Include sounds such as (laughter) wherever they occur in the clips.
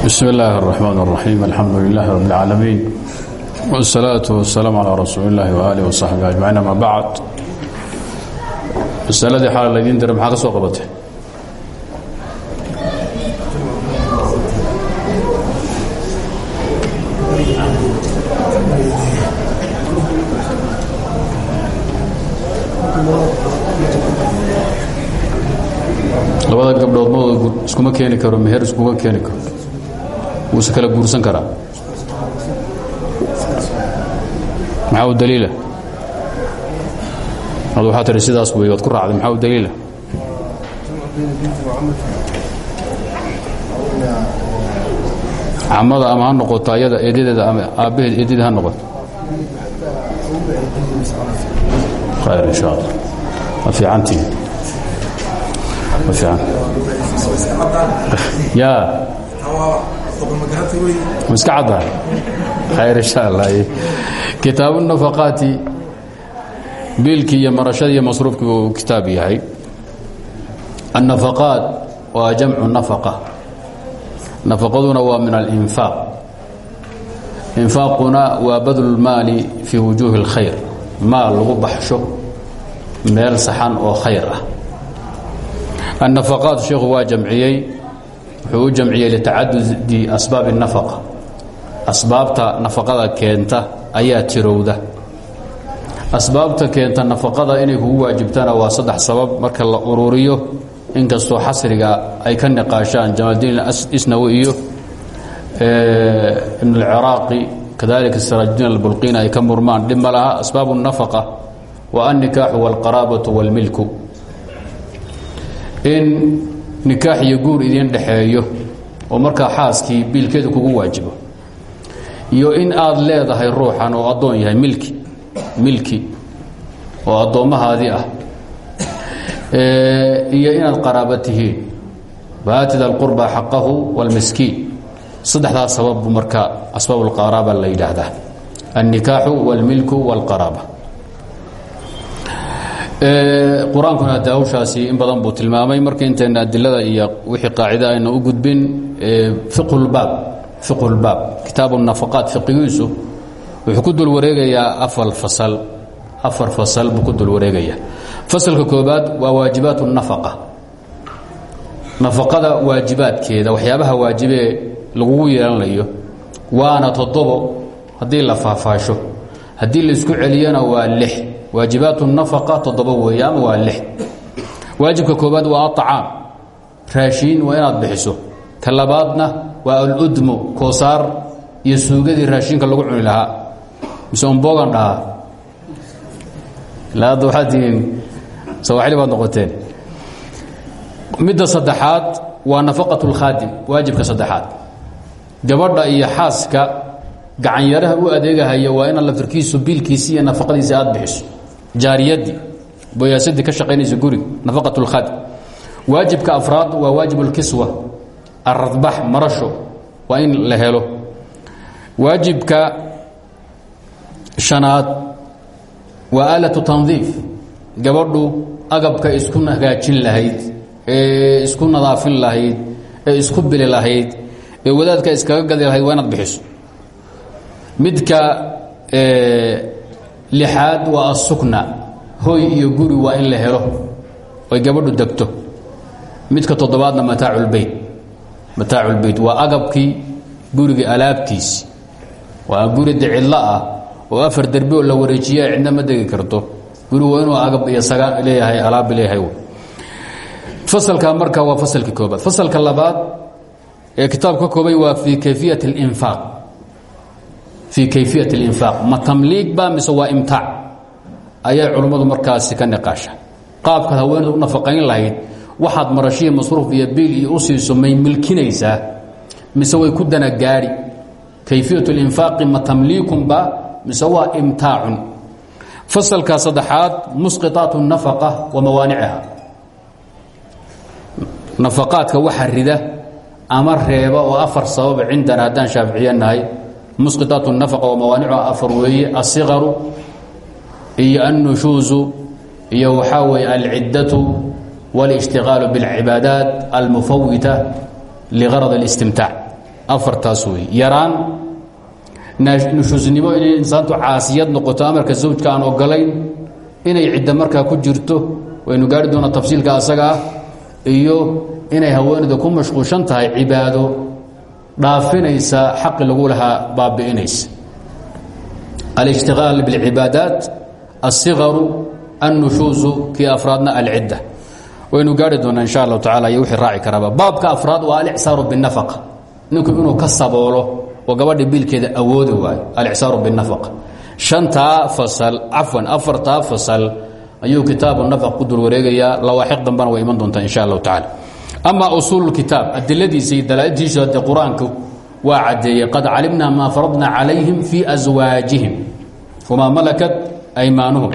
bsm اllahi الرحmn الرaxيim alxamdu lilah rb اlcaalamiin wالsalaaة waالsalaam calى rasuuli اllahi وaalih وصaxbi ajmaciin ama bacd masaladii xaala laydiin diray maxaa ka soo qabatay labada gabdhood ma iskuma keeni karo meher iskuma keeni karo wuuse kala guursan karaa. Maxaa u daliila? Ad waxaa tihi sidaas wey waad ku raacday. Maxaa u daliila? Camada ama ha noqoto ayada eedadeeda ama aabbaheed eedada ha noqoto. Khayr in sha allah waa fiicantii waa fiican. (laughs) Ya iska cadda khayr insha allah kitaabu nafaqaati biilkii iyo marashadii iyo masruufkii uu kitaab yahay. Annafaqaat waa jamcu nafaqa. Nafaqaduna waa min alinfaaq. Infaaquna waa badlu lmaali fii wujuuhi اlkhayr maal lagu baxsho meel saxan oo khayr ah. Annafaqaat sheikhu waa jamciyey wuxuu u jamciyey litacadudi asbaabi nafaqa. Asbaabta nafaqada keenta ayaa tirowda. Asbaabta keenta nafaqada inay kugu waajibtaana waa saddex sabab. Marka la ururiyo inkastoo xasriga ay ka niqaashaan jamaaldiin isnawi iyo eh, ibn alciraaqi kadalika siraajdiin albulqiin ay ka murmaan. Dhib ma laha asbaabu nafaqa waa alnikaaxu wاlqaraabatu wاlmilku in nikaax iyo guur idiin dhexeeyo oo markaa xaaskii biilkeedu kugu waajibo iyo in aad leedahay ruuxan oo addoon yahay milki milki oo addoommahaadii ah iyo inaad qaraaba tihiin baatida alqurba xaqahu wاlmiskiin saddexdaas sababbu marka asbaab اlqaraaba la yidhaahdaa الnikaaxu wاlmilku wاlqaraaba qur'aankuna hadda hawshaasi in badan buu tilmaamay. Marka intayna adilada iyo wixii qaacida ayna u gudbin fiqhulbaab fiqhulbaab kitaabu nafaqaat fiqigiisu wuxuu ku dul wareegayaa afar fasal afar fasal buu ku dul wareegayaa fasalka koobaad waa waajibaat nafaqa. Nafaqada waajibaadkeeda waxyaabaha waajibee lagugu yeelanayo waana toddobo haddii la faahfaasho haddii la isku celiyana waa lix waajibaat nafaqa toddoba weeye ama waa lix. Waajibka koobaad waa aطacaam raashiin waa inaad bixiso. Ka labaadna waa aludmu koosaar iyo suugadii raashinka lagu cuni lahaa. Mise umbogan dhahaa. Ila hadda waxaad tihiin sawaaxili baad noqoteen. Midda saddexaad waa nafaqat اlkhaadim waajibka saddexaad. Gabadha iyo xaaska gacanyaraha u adeegahaya waa inaad laftirkiisu biilkiisi iyo nafaqadiisi aad bixiso jaariyadii boyaasadii ka shaqaynaysa guriga nafaqat اlkhaadim waajibka afraad waa waajib اlkiswa aradbax marasho waa in la helo. Waajibka shanaad waa aalatu tandiif gabadhu agabka isku hagaajin lahayd ee isku nadaafin lahayd ee isku bili lahayd ee wadaadka iskaga gadi lahayd waa bixiso. Midka lixaad waa asukna hoy iyo guri waa in la helo. Oy gabadhu degto. Midka toddobaadna mataaculbeyt mataaculbeyt waa agabkii guriga alaabtiisi waa guri de cidlo ah oo afar derbi oo la wareejiya cidna ma degi karto. Guri waa inuu agab iyo saga leeyahay alaab leeyahay. Fasalka marka waa fasalka koobaad. Fasalka labaad ee kitaabka ka koobay waa fii kayfiyat اlinfaaq fii kayfiyat اlinfaaq ma tamliig ba mise waa imtaac ayay culummadu markaasi ka niqaasha qaabkaad haweeneed u nafaqayn lahayd waxaad marashiya masruuf iyo biil iyo u siiso may milkinaysaa mise way ku dana gaadhi kayfiyat اlinfaaqi ma tamliikunba mise waa imtaacun fasalka saddexaad musqiطaat الnafaqa wa mawaaniciha nafaqaadka waxa rida ama reeba oo afar sababa cindana haddaan shaaficiyanahay musqiطaat الnafaqa wa mawaanicuha afar weeye aلsiqaru iyo annushuuzu iyo waxaa weeye alciddatu wاlاshtiغaalu bاlcibaadaat almufawita ligarad اlistimtaac afartaas wey yaraan nushuusnimo inay insaantu caasiyad noqoto amarka zawjka aan ogolayn inay cidda markaa ku jirto waynu gaari doonaa tafsiilka asaga ah iyo inay haweenayda ku mashquulshan tahay cibaado dhaafinaysa xaqi lagu lahaa baabi'inaysa alishtiqaal biاlcibaadaat alsigaru annushuusu kii afraadna alcidda waynu gaari doonaa insha allahu tacala iyo wixii raaci karaaba baabka afraad waa alicsaaru biاnafaqa ninku inuu ka saboolo oo gabadha biilkeeda awoodi waayo alicsaaru biاnafaqa shantaa fasal cafwan afartaa fasal ayuu kitaabu nafaq ku dul wareegayaa lawaaxiq dambana way iman doontaa insha allahu tacala ama usuul kitaab adiladiisa iyo qur'aanku waa caddeeyey qad calimna maa faradna calayhim fii aswaajihim wamaa malakat aymaanuhum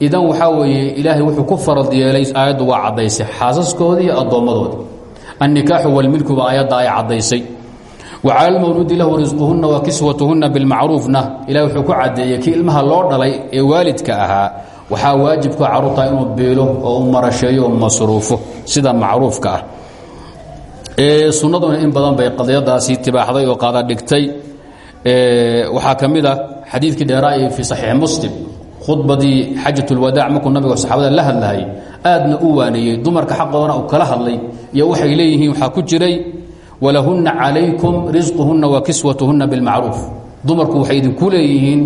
idan waxaa weeye ilaahay wuxuu ku farad yeelay aayaddu waa caddaysay xaasaskoodii iyo addoommadoodi annikaaxu walmilkuba aayadda ay caddaysay. Wacala lmawluudi lahu risquhunna wa kiswatuhunna bilmacruufna ilahi wuxuu ku caddeeyey kii ilmaha loo dhalay ee waalidka ahaa waxaa waajibka carruurta inuu biilo oo u marasheeyo sida macruufka ah sunnaduna in badan bay qadiyadaasi tibaaxday oo qaada dhigtay. Waxaa ka mid a xadiidkii dheeraay fii saxiix muslim khudbadii xajat اlwadaac markuu nabiga saxaabada la hadlayay aadna u waaneeyey dumarka xaqoodana uu kala hadlay iyo waxay leeyihiin waxaa ku jiray walahunna calaykum risquhunna wa kiswatuhunna bilmacruuf. Dumarku waxay idinku leeyihiin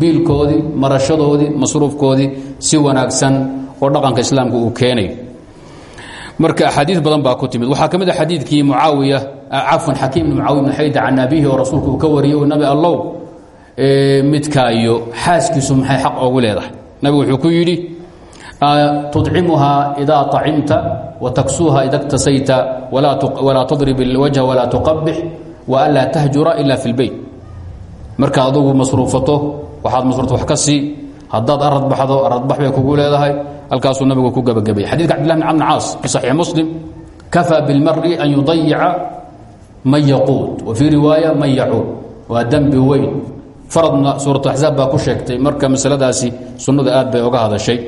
biilkoodii marashadoodii masruufkoodii si wanaagsan oo dhaqanka islaamka uu keenayo marka axaadii badan baa ku timid. Waxaa ka mid a xadiidkii mucaawiya ah, cafwan xakiim bn mucaawiya bn xayd can abihi oo rasuulku ka wariyey nabi allow eh, midkaayo xaaskiisu maxay xaq oogu leedahay? Nabigu wuxuu ku yidhi tudcimuhaa idaa acimta wa taksuuha ida ktasayta walaa tadrib اlwajha walaa tuqabix wa anlaa tahjura ila fi اlbeyt markaad adugu masruufato waxaad masruufta wax ka sii haddaad arad baxdo aradbax bay kugu leedahay halkaasuu nabigu ku gebagabayay xadidka cbdillah bn camr caas fi saxiix muslim kafaa bilmari an yudayica man yaquud wa fii riwaaya man yacuud waa dembi weyn. Faradna suuratu axzaab baa ku sheegtay marka masaladaasi sunnadu aad bay oga hadashay.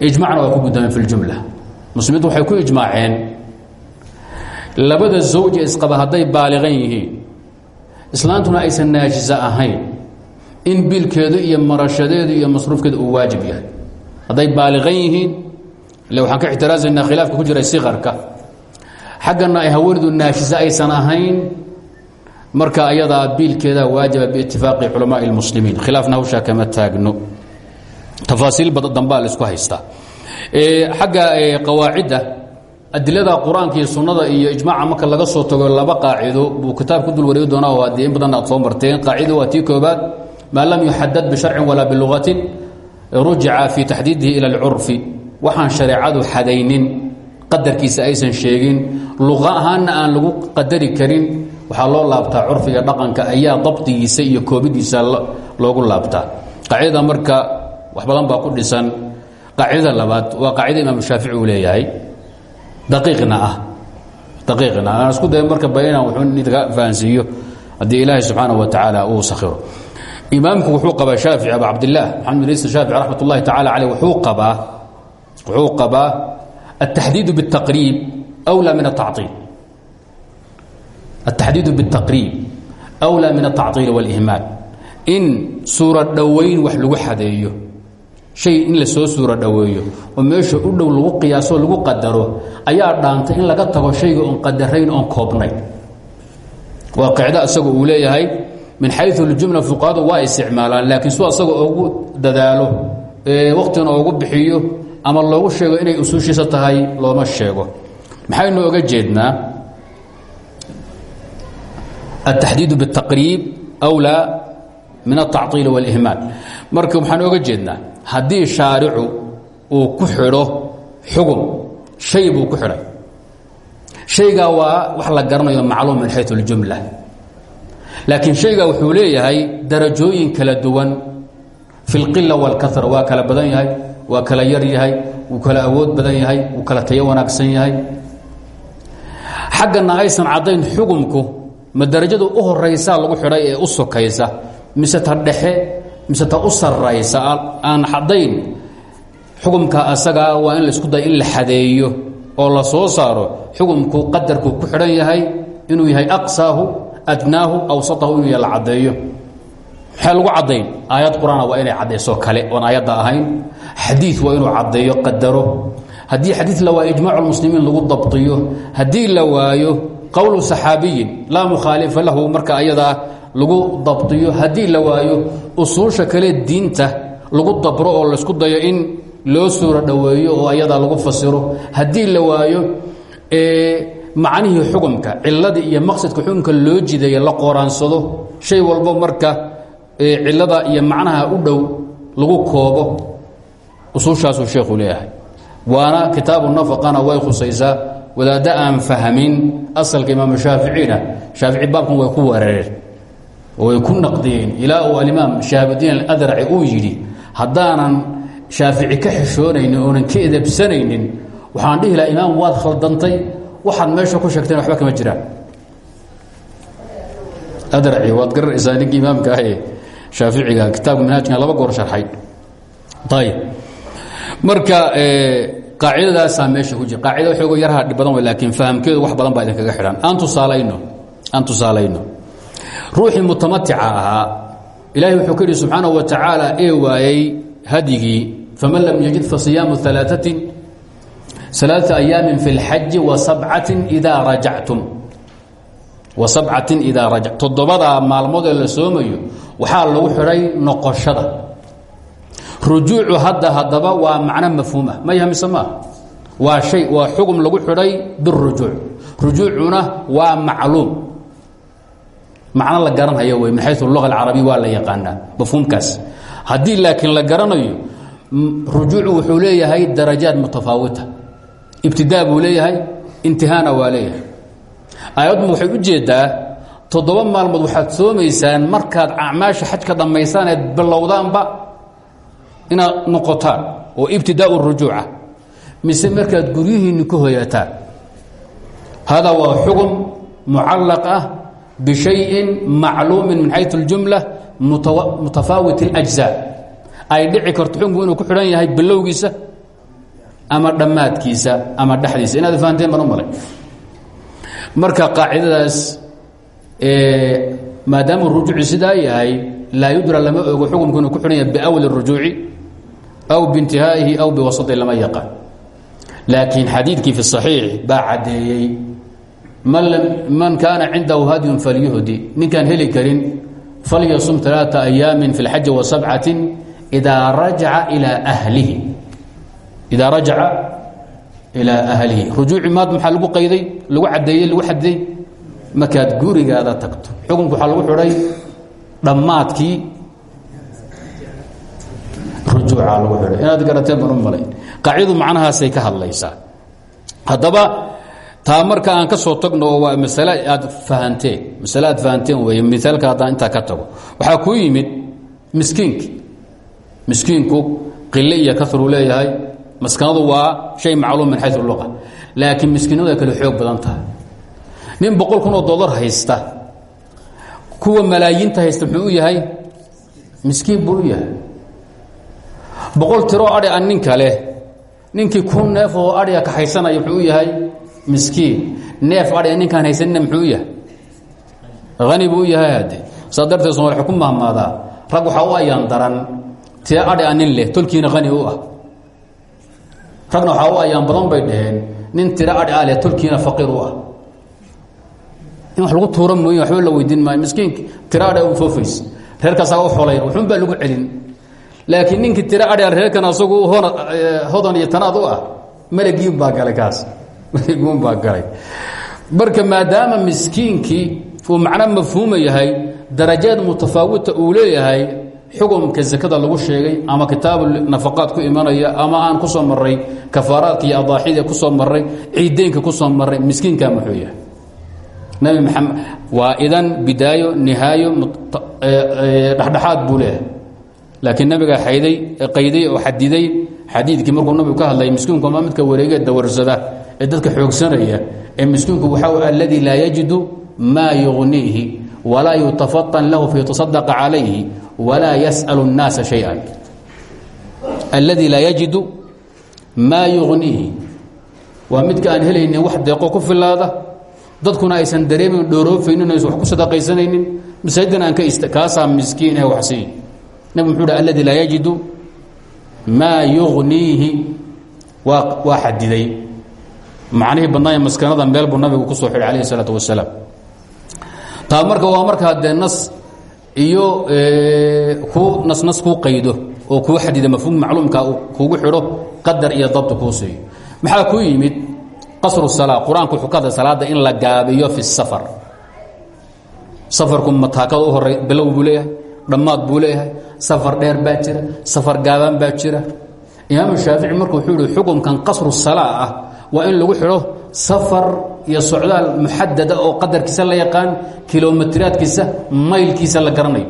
Ijmacna ku gudameen fi ljumla muslimiintu waxay ku ijmaaceen labada zawje isqaba hadday baaliqan yihiin. Islaantuna aysan naajisa ahayn in biilkeedu iyo marashadeedu iyo masruufkeedu uu waajib yahay hadday baaliqan yihiin ile waxaan ka ixtiraasaynaa khilaafka ku jiray sikarka xaggana ay haweenedu naashisa aysan ahayn marka ayadaa biilkeeda waajiba biitifaaqi culamaai اlmuslimiin khilaafna hawshaa kama taagno. Tafaasiil dambaa la isku haystaa xagga qawaacidda adilada qur'aanka iyo sunnada iyo ijmaaca marka laga soo tago laba qaacido buu kitaab ku dul wareegi doonaa oo haddii in badan aad soo marteen. Qaacido waa tii koobaad maa lam yuxadad bisharcin walaa bilugatin rujica fii taxdiidihi ila اlcurfi waxaan shareecadu xadaynin qadarkiisa aysan sheegin luqa ahaanna aan lagu qadari karin waxaa loo laabtaa curfiga dhaqanka ayaa dabdigiisa iyo koobidiisa loogu laabtaa. Qaacidada marka wax badan baa ku dhisan. Qaacidada labaad waa qaacida imaam shaafici uu leeyahay daqiiqna ah. Daqiiqna aan isku day marka bayna wuxuu idinka fahansiiyo. Haddii ilaahay subxaanaه wa tacaala uu sakhiro imaamku wuxuu qabaa shaafici abu cabdillaah maxamed bin isa shaafici raxmat ullahi tacala caleyh wuxuu qabaa wuxuu qabaa التxdiid bالتaqriib أwlى min التacطiil التaxdiid bالتaqriib أwlى min التacطiil والإhmaal in suura dhowayn wax lagu xadeeyo shay in la soo suura dhoweeyo oo meesha u dhow lagu qiyaaso lagu qadaro ayaa dhaantay in laga tago shayga oon qadarayn oon koobnayn waa qicdo asaga uu leeyahay min xayu اljumla fuqahadu waa isticmaalaan laakiin su asaga ogu dadaalo waktigana oogu bixiyo ama loogu sheego inay usuushiisa tahay looma sheego maxaynu oga jeednaa التxdiid bالتaqriib أwlى min التacطiil والإhmaal marka waxaan oga jeednaa haddii shaaricu uu ku xidho xugum shay buu ku xidhay shaygaa waa wax la garanayo macluum min xayu اljumla laakiin shaygaa wuxuu leeyahay darajooyin kala duwan. Fi اlqila wاlkara waa kala badan yahay waa kala yar yahay wuu kala awood badan yahay wuu kala tayo wanaagsan yahay. Xaggana aysan caddayn xugumku ma darajada u horaysaa lagu xidhay ee u sokaysa mise ta dhexe mise ta u saraysa aan xadayn xukumka asagaa waa in la isku day in la xadeeyo oo la soo saaro. Xukumku qadarku ku xidhan yahay inuu yahay aqsaahu adnaahu awsatahu inuu la caddeeyo. Maxaa lagu caddayn? Aayad qur'aana waa inay caddayso kale oon aayadda ahayn. Xadiid waa inuu caddeeyo qadaro. Haddii xadiid la waayo ijmaacu lmuslimiin lagu dabtiyo. Haddii la waayo qowlu saxaabiyin laa mukhaalifa lahu marka ayadaa lagu dabtiyo. Haddii la waayo usuusha kale diinta lagu dabro oo laysku dayo in loo suuro dhoweeyo oo ayadaa lagu fasiro. Haddii la waayo macnihii xukumka ciladii iyo maqsadka xukumka loo jideeya la qoraansado shay walbo marka cilada iyo macnaha u dhow lagu koobo usuushaasuu sheekhu leeyahay. Waana kitaabu nafaqana way khusaysaa wadaadda aan fahmin asalka imaamu shaaficina shaafici baabkan way ku weerareen oo way ku naqdiyeen. Ilaa uu alimaam shaabudiin aladraci uu yidhi haddaanan shaafici ka xishoonaynin oonan ka edabsanaynin waxaan dhihi laha imaam waad khaldantay waxaad meesha ku sheegteen waxba kama jiraan adraci waad garanaysaa ninkii imaamka ah ee shaaficiga kitaabka manhaajka laba goor sharxay. Ayib marka qaacidadaasaa meesha ku jira. Qaacida waxoogo yarha dhib badan laakiin fahamkeedu wax badan baa idinkaga xidhan. Aan tusaalayno aan tusaalayno. Ruuxii mutamatica ahaa ilaahay wuxuu ku yidhi subxaanahu wa tacaala ee waayey hadyigii faman lam yajid fasiyaamu alaaثatin ثلاثة أياam في الxaji وسبcaة إdaa rajactum وasabcatin idaa raja toddobadaa maalmoodee la soomayo waxaa lagu xidhay noqoshada rujuucu hadda haddaba waa macno mafhuumah ma yaha mise maa waa shay waa xugum lagu xidhay biالrujuuc rujuucuna waa macluum macno la garanhayo wey min xayu luga اcarabiya waa la yaqaanaa mafhuumkaas haddii laakiin la garanayo rujuucu wuxuu leeyahay darajaad mutafaawita ibtidaa buu leeyahay intihaana waa leeyahay. Aayaddu waxay u jeedaa toddoba maalmood waxaad soomaysaan markaad acmaasha xajka dhammaysaan eed bilowdaanba inaad noqotaan oo ibtidaau rujuuca mise markaad guryihiinni ku hoyataan hada waa xugum mucallaq ah bishayin macluumin min xayu اljumla mutafaawit اlajzaa ay dhici karto xukunku inuu ku xidhan yahay bilowgiisa ama dhammaadkiisa ama dhexdiisa inaad fahanteen baan u malay marka qaacidadaas maadaama rujuuci sidaa yahay laa yudra lama ogo xukumku inuu ku xidhan yahay biawli الrujuuci aw biintihaa'ihi aw biwasطi lama yaqaan laakiin xadiidkii fi الصaxiix baa caddeeyey man kaana cindahu hadyun falyuhdi ninkaan heli karin falyasum ثaلaaثa أyaami fi اlxaji وasabcaةi إidaa rajaca ilىa أhlihi idaa rajaca ilaa ahlihi rujuuci maad maxaa lagu qayday lagu cadeeyey lagu xadiday markaad gurigaada tagto xukunku waxaa lagu xidhay dhammaadkii rujuuca lagu xidhay inaad garateen baan u malayn qaacidadu macnahaasay ka hadlaysaa haddaba taa marka aan ka soo tagno waa masale aad fahanteen masale aad fahanteen weeye miaalka haddaan intaa ka tago waxaa kuu yimid miskiinki miskiinku qile iyo karuu leeyahay maskanadu waa shay macluum min xayu luqa laakiin miskiinadu ay kale xoog badan tahay. Nin boqol kun oo dollar haysta kuwa malaayiinta haysta muxuu u yahay? Miskiin buu u yahay. Boqol tiroo adhi a nin kale ninkii kun neef oo adhiga ka haysanaya muxuu u yahay? Miskiin. Neef adhiga ninkaan haysanina muxuu u yahay? Hani buu u yahay hadde saa darteed somal ku mahmaadaa rag waxaa u ayaan daran tee adhi a nin leh tolkiina hani u ah ragna waxaa u ayaan badan bay dhaheen nin tiro adhi a leh tolkiina faqiir u ah. In wax lagu tuura mooye waxba la weydiin maayo. Miskiinki tiro adhi u foofays. Reerkaasaa u xolay wuxuun baa lagu celin. Laakiin ninkii tiro adhi a reerkan asagu hon hodan iyo tanaad u ah malagiin baa galay kaas. (laughs) Malagiin baa galay. Marka maadaama miskiinkii uu macno mafhuuma yahay darajaad mutafaawita uu leeyahay xukumka zakada lagu sheegay ama kitaabu nafaqaad ku imanaya ama aan ku soo maray kafaaraadka iyo adaaxida ku soo maray ciideynka ku soo maray miskiinkaa muxuu yahay nabi maxamed waa idan bidaayo nihaayo dhexdhexaad buu leeyahay. Laakiin nabiga ayday qayday oo xadiday xadiidkii markuu nabigu ka hadlay miskiinku ma midka wareegee dawarsada. Ee dadka xoogsanaya ee miskiinku waxaa alladii laa yajidu maa yugniihi walaa yutafatan lahu fayataصadaqa calayhi walaa yasأl الnaasa شhayئa alladii laa yajidu maa yugniihi waa midka aan helaynin wax deeqo ku filaada dadkuna aysan dareemin dhooroofaynin aysan wax ku sadaqaysanaynin masaajiddan aan ka ist kaasaa miskiin ee waxsiiy nabig muxuu hi alladii laa yajidu maa yugniihi waa waa xadiday macnihii badnaaye maskanada meel buu nabigu ku soo xidhay alayh isalaatu wasalaam taa marka waa markaa dee nas iyo ku nasnas kuu qaydo oo kuu xadida mafhuum macluumka kugu xidho qadar iyo dabti kuu siiyo. Maxaa ku yimid? Qasru salaa qur'aanku wuxuu ka hadlay salaadda in la gaabiyo fi safar. Safarku mataakada u horey bilow buu leeyahay dhammaad safar dheer baa jira safar gaabaan baa jira. Imaamu shaafici marku wuxuu yihi xukunkan qasru salaa ah waa in lagu xidho safar iyo socdaal muxadada oo qadarkiisa la yaqaan kilomitiraadkiisa maylkiisa la garanayo.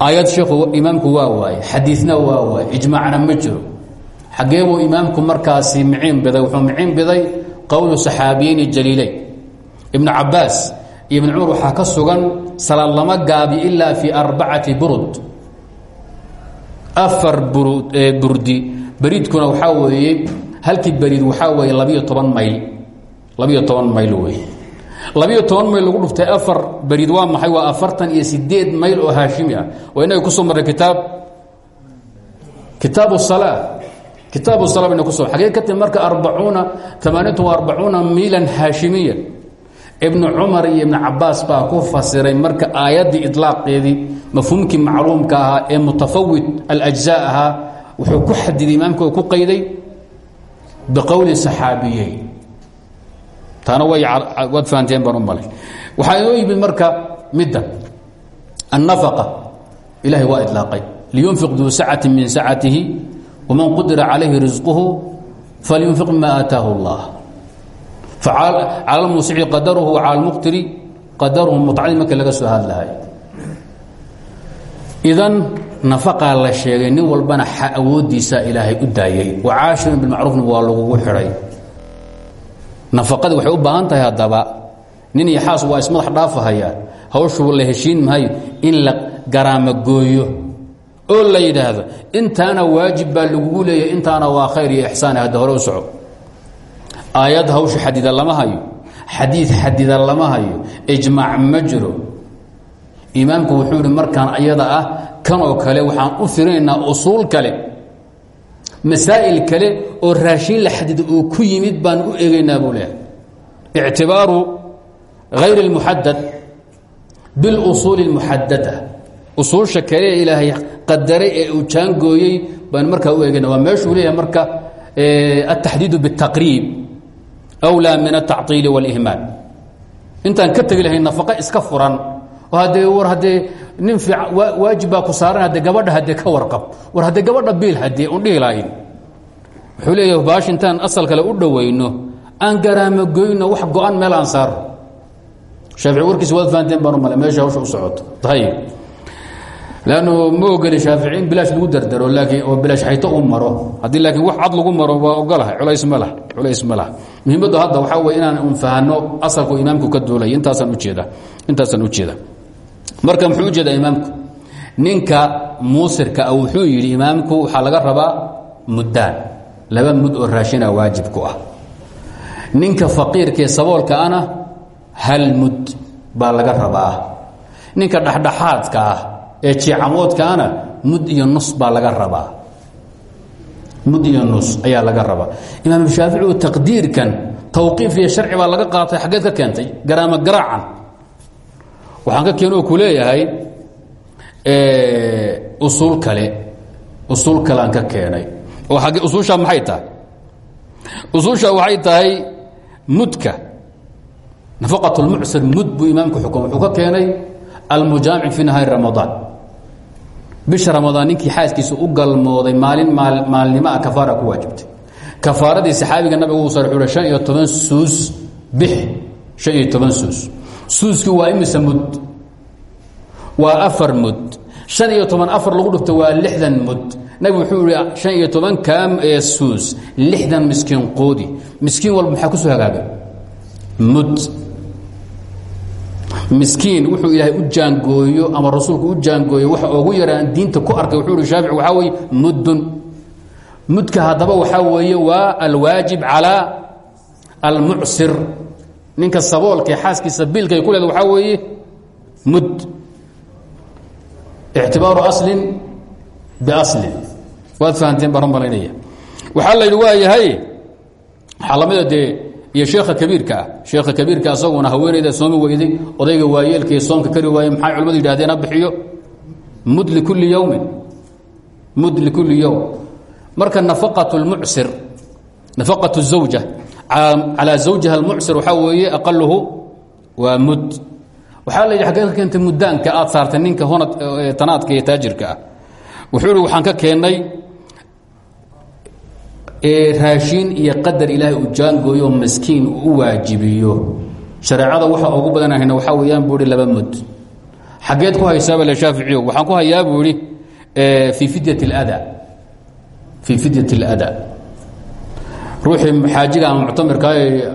Aayad sheekhu imaamku waa waaye xadiidna waa waaye ijmaacna ma jiro. Xaggee buu imaamku biday wuxuu miciin biday qowlu saxaabiyeyni jaliileyn ibnu cabaas ibn cumar ka sugan salaad gaabi ilaa fi arbacati burud. Afar burdi beriidkuna waxaa weeye halkii beriid waxaa weeye labiyo toban mayl labiyo toban mayl wey labiyo toban mayl lagu dhuftay afar beriid waa maxay? Waa afartan iyo sideed mayl oo haashimi ah. Waa inaga ku soo marray kitaab? Kitaab salaa kitaab sala bayna kuso xagee ka marka arbacuuna amaaniyatun wa arbacuuna miilan haashimiya. Ibnu cumar iyo ibnu cabaas baa ku fasiray marka aayaddii idlaaqeedii mafhuumkii macluumka ahaa ee mutafawid alajzaa ahaa wuxuu ku xadiday imaamka oo ku qayday biqowli saxaabiyey. Taana waad fahanteen baan u malay. Waxaa inoo yimid marka midda annafaqa ilahay waa idlaaqay. Liyunfiq duu sacati min sacatihi wman qudira calayhi risquhu falyunfiq mima aataahu اllah cala lmuusici qadaruhu cala lmuqtiri qadaruhu mutacadi marka laga soo hadlahay idan nafaqaa la sheegay nin walbana awoodiisa ilaahay u daayay. Wacaashirun bilmacruufna waa lagugu xidhay nafaqadii waxay u baahan tahay haddaba. Nin iyo xaas waa ismadax dhaafahaya. Hawshuu la heshiin maayo in la garaamagooyo oo la yidhaahdo intaana waajib baa lagugu leeyahay intaana waa khayr iyo ixsaan hadda hore u soco. Aayad hawsha xadida lama hayo. Xadiid xadida lama hayo. Ijmaac ma jiro. Imaamku wuxuu yihi markaan ayada ah kan oo kale waxaan u firinaynaa usuul kale masaa'il kale oo raashiin la xadida oo ku yimid baan u egaynaa buu leeyahay ictibaaru hayr اlmuxadad biاlusuuli اlmuxadada usuusha kale ee ilaahay qadaray ee uu jaangooyey baan markaa u eegayna waa meeshuu leeyahay marka altaxdiidu biالtaqriib أwlaa min الtacطiili واlihmaal intaan ka tegi lahayn nafaqo iska furan oo haddee war haddee nin waajib baa ku saaran haddee gabadha haddee ka warqab. War haddee gabadha biil haddee un dhihi lahayn wuxuu leeyahay baash intaan asal kale u dhowayno. Aan garaamagoyno wax go-an meel aan saaro shaafici warkiisa waad fahanteen baan u malay meesha hawsha u socoto. Ayib lannu ma ogeli shaafici in bilaash lagu dardaro laakiin oo bilaash xayto u maro. Haddii laakiin wax cad lagu maro waa ogolahay culays ma lah culays ma lah muhiimaddu hadda waxaa weye inaan un fahanno asalku imaamku ka duulay. Intaasaan ujeeda intaasaan ujeeda marka muxuu u jeedaa imaamku? Ninka muusirka a wuxuu yidhi imaamku waxaa laga rabaa muddaan. Laba mud oo raashina waajib ku ah. Ninka faqiirkaee saboolka ana hal mud baa laga rabaa. Ninka dhexdhexaadka ah ee jiicamoodkaana mud iyo nus baa laga rabaa. Mud iyo nus ayaa laga rabaa. Imaam shaafici oo taqdiirkan tawqiif iyo sharci baa laga qaatay xaggeed ka keentay garaama garaacan waxaan ka keen oo ku leeyahay usuul kale usuul kaleaan ka keenay. Oo agge usuushaa maxay tahay? Usuusha waxay tahay mudka nafaqat lmucsir mud buu imaamku wuxuu ka keenay almujaamic fi nahaari ramadaan bisha ramadaan ninkii xaaskiisa u galmooday maalin maalnimaa kafaara ku waajibtay. Kafaaradii saxaabiga nabiga uu sar uhi suus bix. Toban suus suuskii waa imise mud? Waa afar mud. Han iyo toban afar lagu dhufto waa lixdan mud. Nabigu wuxuu ihi han iyo ee suus lixdan miskiin qoodi miskiin walba maxaa ku soo hagaaga mud. Miskiin wuxuu ilaahay u jaangooyo ama rasuulku u jaangooyo waxa ugu yaraan diinta ku arkay wuxuu ihi shaafici waxaa weeye muddun. Mudka haddaba waxaa weeye waa alwaajib calaa almucsir ninka saboolkae xaaskiisa biilkay ku leed waxaa weeye mud ictibaaru aslin biaslin. Waad fahanteen baan malaynaya waxaa la yidhi yahay xalamida dee iyo sheekha kabiirka ah. sheekha kabiirka asaguna haweenayda soomi weyday odayga waayeelka iyo kari waaye maxay culimmadu yidhahdeen ha bixiyo. Mud likulli yowmin mud likulli yowm marka nafaqat lmucsir nafaqat الzawja calaa zawjiha almucsir waxaa weeye aqaluhu waa mud. Waxaa la yidhi xaggeed ka aad saartay ninka honad tanaadka iyo taajirka ah. Wuxuu waxaan ka keennay raashiin iyo qadar ilaahay uu jaangooyo uu u waajibiyo. Shareecada waxa ugu badanahayna waxaa weeyaan buu laba mud. Xaggeed ku haysaaba le shaaficiyo waxaan ku hayaa buu ihi fii fidyat اlada fii fidyat اlada ruuxii xaajiga ama muctamirka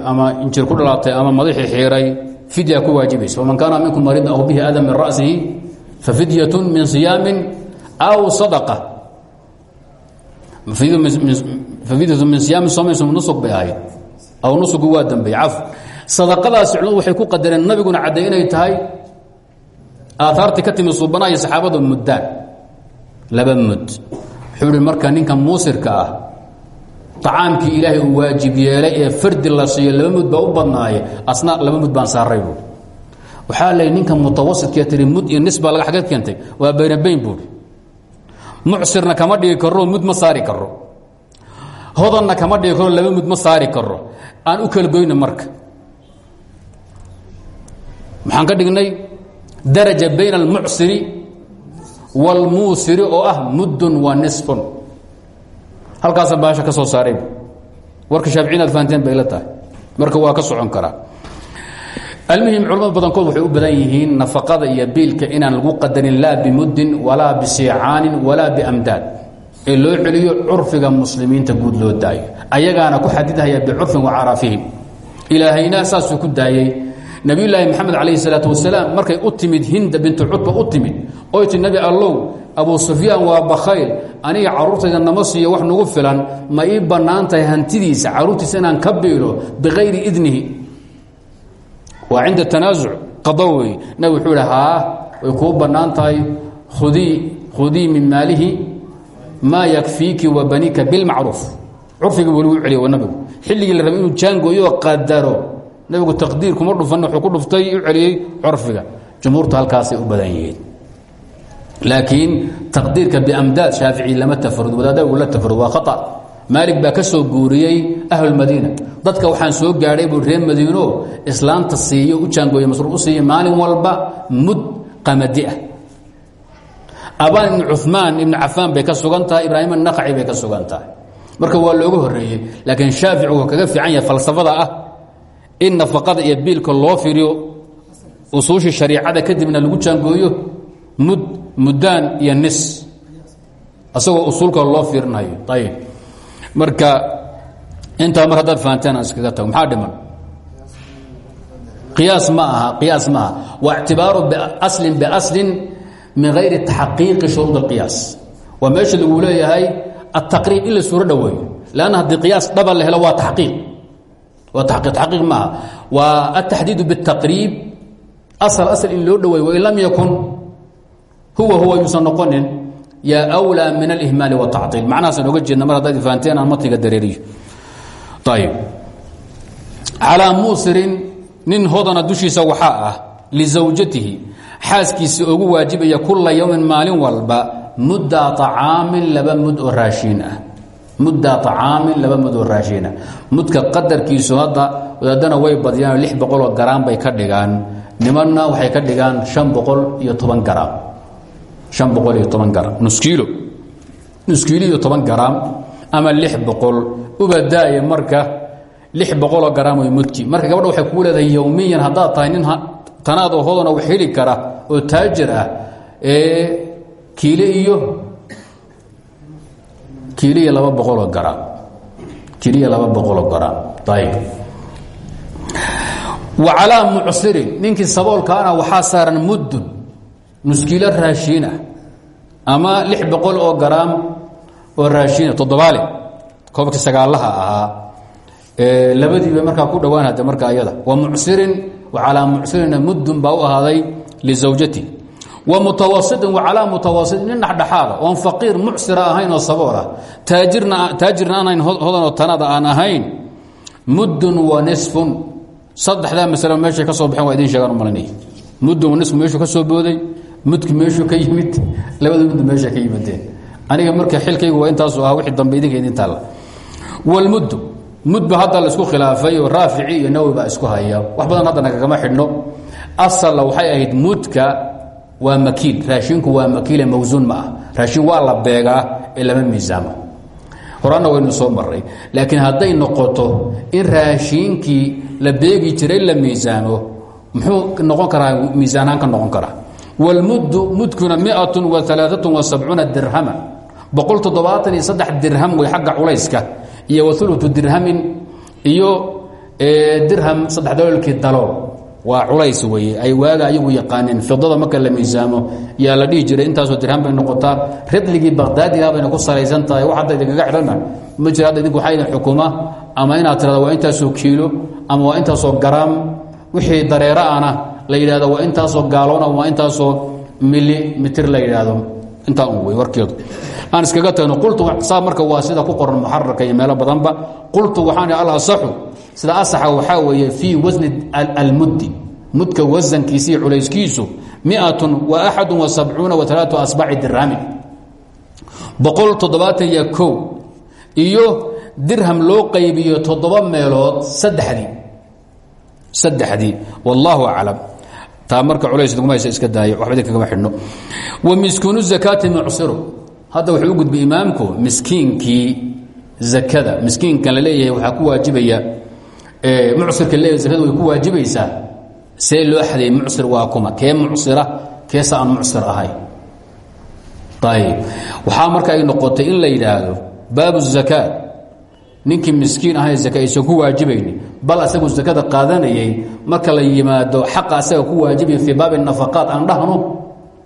ama injir ku dhalaatay ama madaxii xiiray fidya ku waajibaysa waman kaana minkum mariid aw bihi adam min ra'sihi fafidyat min صiyaamin aw sadqa fafidyatu min siyaami somayso nusug bay ahayd aw nusugu waa dambey caf. Sadaqadaasi culimadu waxay ku qadareen nabiguna cadday inay tahay aaaartii ka timi suubanaha iyo saxaabada muddaan mud. Wuxuu marka ninka muusirka ah acaamkii ilaahay uu waajib yeelay ee fardi la siiyo laba mud u badnaaye asna laba mud saaray buui waxaa la ninka mutawasidkee tiri mud iyo nis laga xageed keentay. Waa baynabayn buui mucsirna kama dhigi karo mud ma saari karo hodanna kama dhigi karo laba mud ma saari karo aan u kala goyna marka. Maxaan ka dhignay daraja bayna almucsiri wاlmuusiri oo ah muddun wa nisfun halkaasa baasha ka soo saaray. Warka shaaficin aad fahanteen bay la tahay. Marka waa ka socon karaa almuhim culamada badankood waxay u badan yihiin nafaqada iyo biilka inaan lagu qadarin laa bimuddin walaa bisiicaanin walaa biamdaad ee loo celiyo curfiga muslimiinta guud loo daayo. Ayagaana ku xadidhaya bicurfin wa caraafihim. Ilaahayna saasuu ku daayey nabiyulaahi maxamed calayhi salaatu wasalaam markay u timid hinda bintu cutba u timid. Oy ti nebi allow abu sufyaan waa bakhayl aniga carruurtayda nama siiyo wax nagu filan ma ii bannaan hantidiisa carruurtiisa inaan ka biilo bikayri idnihi. Waa cinda tanaasuc qado wey nabig wuxuu way kuu bannaan tahay. Khudii min maalihi maa yakfiiki wa banika bilmacruuf curfigii weli u celiya nabigu. Xilligii la rabay inuu jaangooyoo qadaro nabigu taqdiir kuma dhufan wuxuu ku dhuftay u celiyey curfiga. Jumhuurtu halkaasay u badan laakiin taqdiirka biamdaad shaafici lama tafarud wadaadagu la tafarud waa khata. Maalig baa ka soo guuriyey ahlulmadiina dadka waxaan soo gaadhay buu reer madiino islaanta siiyo u jaangooye masruuf u siiya maalin walba mud qamadi ah. Abaan ibni cumaan ibni cafaan marka waa looga horeeyey laakiin shaafici wuu kaga fiican yahay falsafada ah. In nafaqada iyo biilka loo firiyo usuushii kadibna lagu jaangooyo mud muddaan iyo nis. Asagoo usuulka loo fiirinayo. Ayib marka intaa mar haddaad fahanteen iskaga tago. Maxaa dhiman? Qiyaas ma aha qiyaas ma aha. Waa ictibaaru biaslin biaslin min gayri taxqiiqi shuruud اlqiyaas waa meesha lagu leeyahay ataqriib in la suuro dhoweeyo lanna haddii qiyaas dhaba la helo waa taqiiq waa taqiiq taqiiq maaha waa ataxdiidu biاtaqriib asal asal in loo dhoweeyo wain lam yakun huwa huwa yuusan noqonin. Yaa wlaa min alihmaali wataciil macnahaasaan oga jeedna mar haddaad ifahanteen aan matniga dareeriyo. Ayb calaa muusirin nin hodana dushiisa waxaa ah lizawjatihi xaaskiisa ugu waajibaya kula yowmin maalin walba mudda acaamin laba mud oo raashiin ah. mudda acaamin laba mud oo ah. mudka qadarkiisu hadda wadaadana way badiyaan lix boqoloo garaam bay ka dhigaan. Nimanna waxay ka dhigaan shan boqol iyo toban garaam an boqol iyo toban garaam ama ubadaaya marka boqoloo garaam marka gabadha waxay kuu leedahay yowmiyan haddaad tahay nin tanaad oo hodana wax heli kara oo taajir ah ee kiile iyo kiile iyo laba boqoloo garaam kiile iyo laba boqoloo garaam ayb wa calaa mucsirin. Saboolkaana waxaa saaran muddun nuskiilo raashiin ama lix boqol oo garaam oo raashiina toddobaale. Koobkii sagaalaha ahaa. Labadiiba markaa ku dhowaan hade marka ayada. Wa mucsirin wa calaa mucsirina muddun baa u ahaaday lizawjati wa mutawasitin wa calaa mutawasitin nin dhexdhexaada oon faqiir ahayn oo sabool ah. Taajirna taajirna aan ahayn hodanoo tanada aan ahayn muddun wa nisfun. Saddexdaa masalo meeshay ka soo baxeen waa idin sheegaan u muddun wa nisfu meeshuu ka soo booday mudki meeshuu ka yimid labada muddu meesha ka yimaadeen aniga marka xilkaygu waa intaasu ah wixii dambe idinka idin taalla walmuddu mudba hadda la isku khilaafay oo raafici iyo nawi baa isku haya. Wax badan hadda nagagama xidhno. Asalla waxay ahayd mudka waa makiil raashinku waa makiile mawsuun ma ah. Raashin waa la beegaa ee lama horanna waynu soo maray laakiin hadday noqoto in raashiinkii la beegi jiray la miisaamo muxuu noqon karaa miisaanaan ka noqon karaa wlmuddu mudkuna miatun wa alaaatun wa sabcuuna dirhama boqol toddobaatan iyo saddex dirham wey xagga culayska iyo wa ulutu dirhamin iyo dirham saddex daloolkii dalool waa culays weye ay waaga ayagu yaqaaneen fidada marka la miisaamo yaa la dhihi jiray intaasoo dirham bay noqotaa ridligii baqdaadiga bayna ku salaysan tahay wax hadda idinkaga xidhana ma jira hadda idinku waxaa idin xukuma ama inaad tirada waa intaasoo kiilo ama waa intaasoo la yidhahdo waa intaasoo gaaloon ama waa intaasoo milimitr la yidhaahdo. Intaa un wey warkeedu. Aan iskaga tagno qultu saa marka waa sida ku qoran muxararka iyo meelo badanba qultu waxaan al asaxu sida asaxa waxaa weeye fii wasni almuddi. Mudka wasankiisa iyo culayskiisu miatun wa wa sabcuuna wa alaatu asbaci dirhamin boqol iyo dirham loo qaybiyo toddoba meelood saddexdii. Saddexdii. Wallaahu aclam taa marka culays laguma haysa iska daayo waxba idin kagama xidhno. Wa miskiinu zakaati mucsiru hadda wuxuu u imaamku miskiinkii zakada. Miskiinkan la leeyahay waxaa ku waajibaya mucsirka leeyahay zakada ku waajibaysaa. See loo xadeeyey mucsir waa kuma. Kee mucsira keesa aan mucsir ahay? Ayib waxaa marka ay noqotay in la yidhaahdo baabu zakaat. Ninkii miskiin ahay zaka ku waajibayni bal asagu zakada qaadanayay marka la yimaado xaqa asaga ku waajibaya fii baabi nafaqaat aan dhahno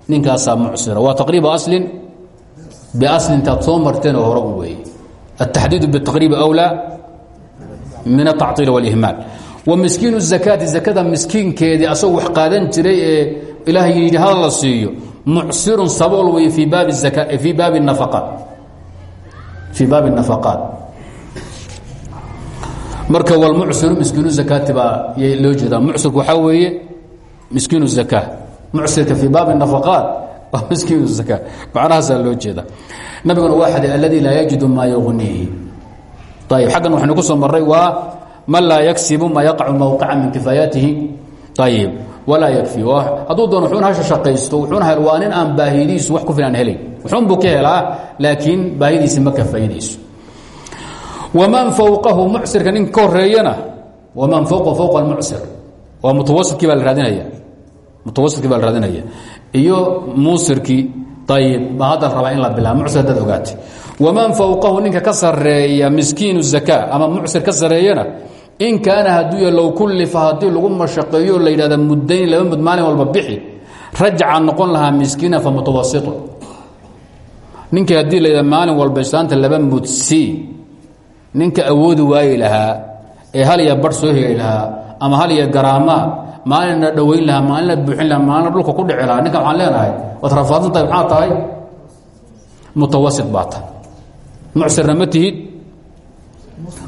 ninkaasaa mucsira waa taqriiba aslin biaslin taad soo marteen oo hore u weeye التxdiid bالتqriibi أwlى min التacطiil واlإhmaal wa miskiin الزakaati zakada miskiinkeedii asagoo wax qaadan jiray ee ilaah yidhi hal la siiyo mucsirun sabool wey fii baabi fii baabi النafaqaat fii baabi النafaqaat marka wlmucsiru miskiinu zakaati baa loo jeedaa. Mucsirku waxaa weeye miskiin zaka mucsirka fii baabi nafaqaat waa (laughs) miskiin zaka macnahaasaa loo jeeda nabiguna waa xaday alladii laa yajidu maa yugniihi ayib xaggan waxaynu ku soo marray waa man laa yaksibu maa yaqacu mawqica min kifaayaatihi ayib walaa yakfi. Hadduu doono wuxuuna hasha shaqaysto wuxuuna hel waa aan baahidiisu wax ku filan helayn wuxuun buu ka laakiin baahidiisi ma kafaynayso waman fowqahu mucsirka ninka ka horeeyana waman fowqa fowqa almucsir. Waa mutawasidkii baa la raadinaya. Mutawasidkii baa la raadinaya. Iyo muusirkii ayib baa hadda rabaa in la bilaabo mucsir haddaad ogaatay waman fowqahu ninka ka sareeya miskiinu zaka ama mucsir ka sareeyana in kaana hadduu low kullifa haddii lagu mashaqeeyo la yidhahda muddayn laba mud maalin walba bixi rajaca noqon lahaa miskiina fa mutawasitu ninkii haddii la yidhahda maalin walba islaanta laba mud c ninka awoodi waayi lahaa ee hal iyo bar soo heli lahaa ama hal iyo garaamaa maalinna dhowayn lahaa maalinna buuxin lahaa maalina dhulka ku dhici lahaa ninkan waxaan leenahay waad rafaadsan tahay maxaa tahay? Mutawasit baa mucsirna ma tihid?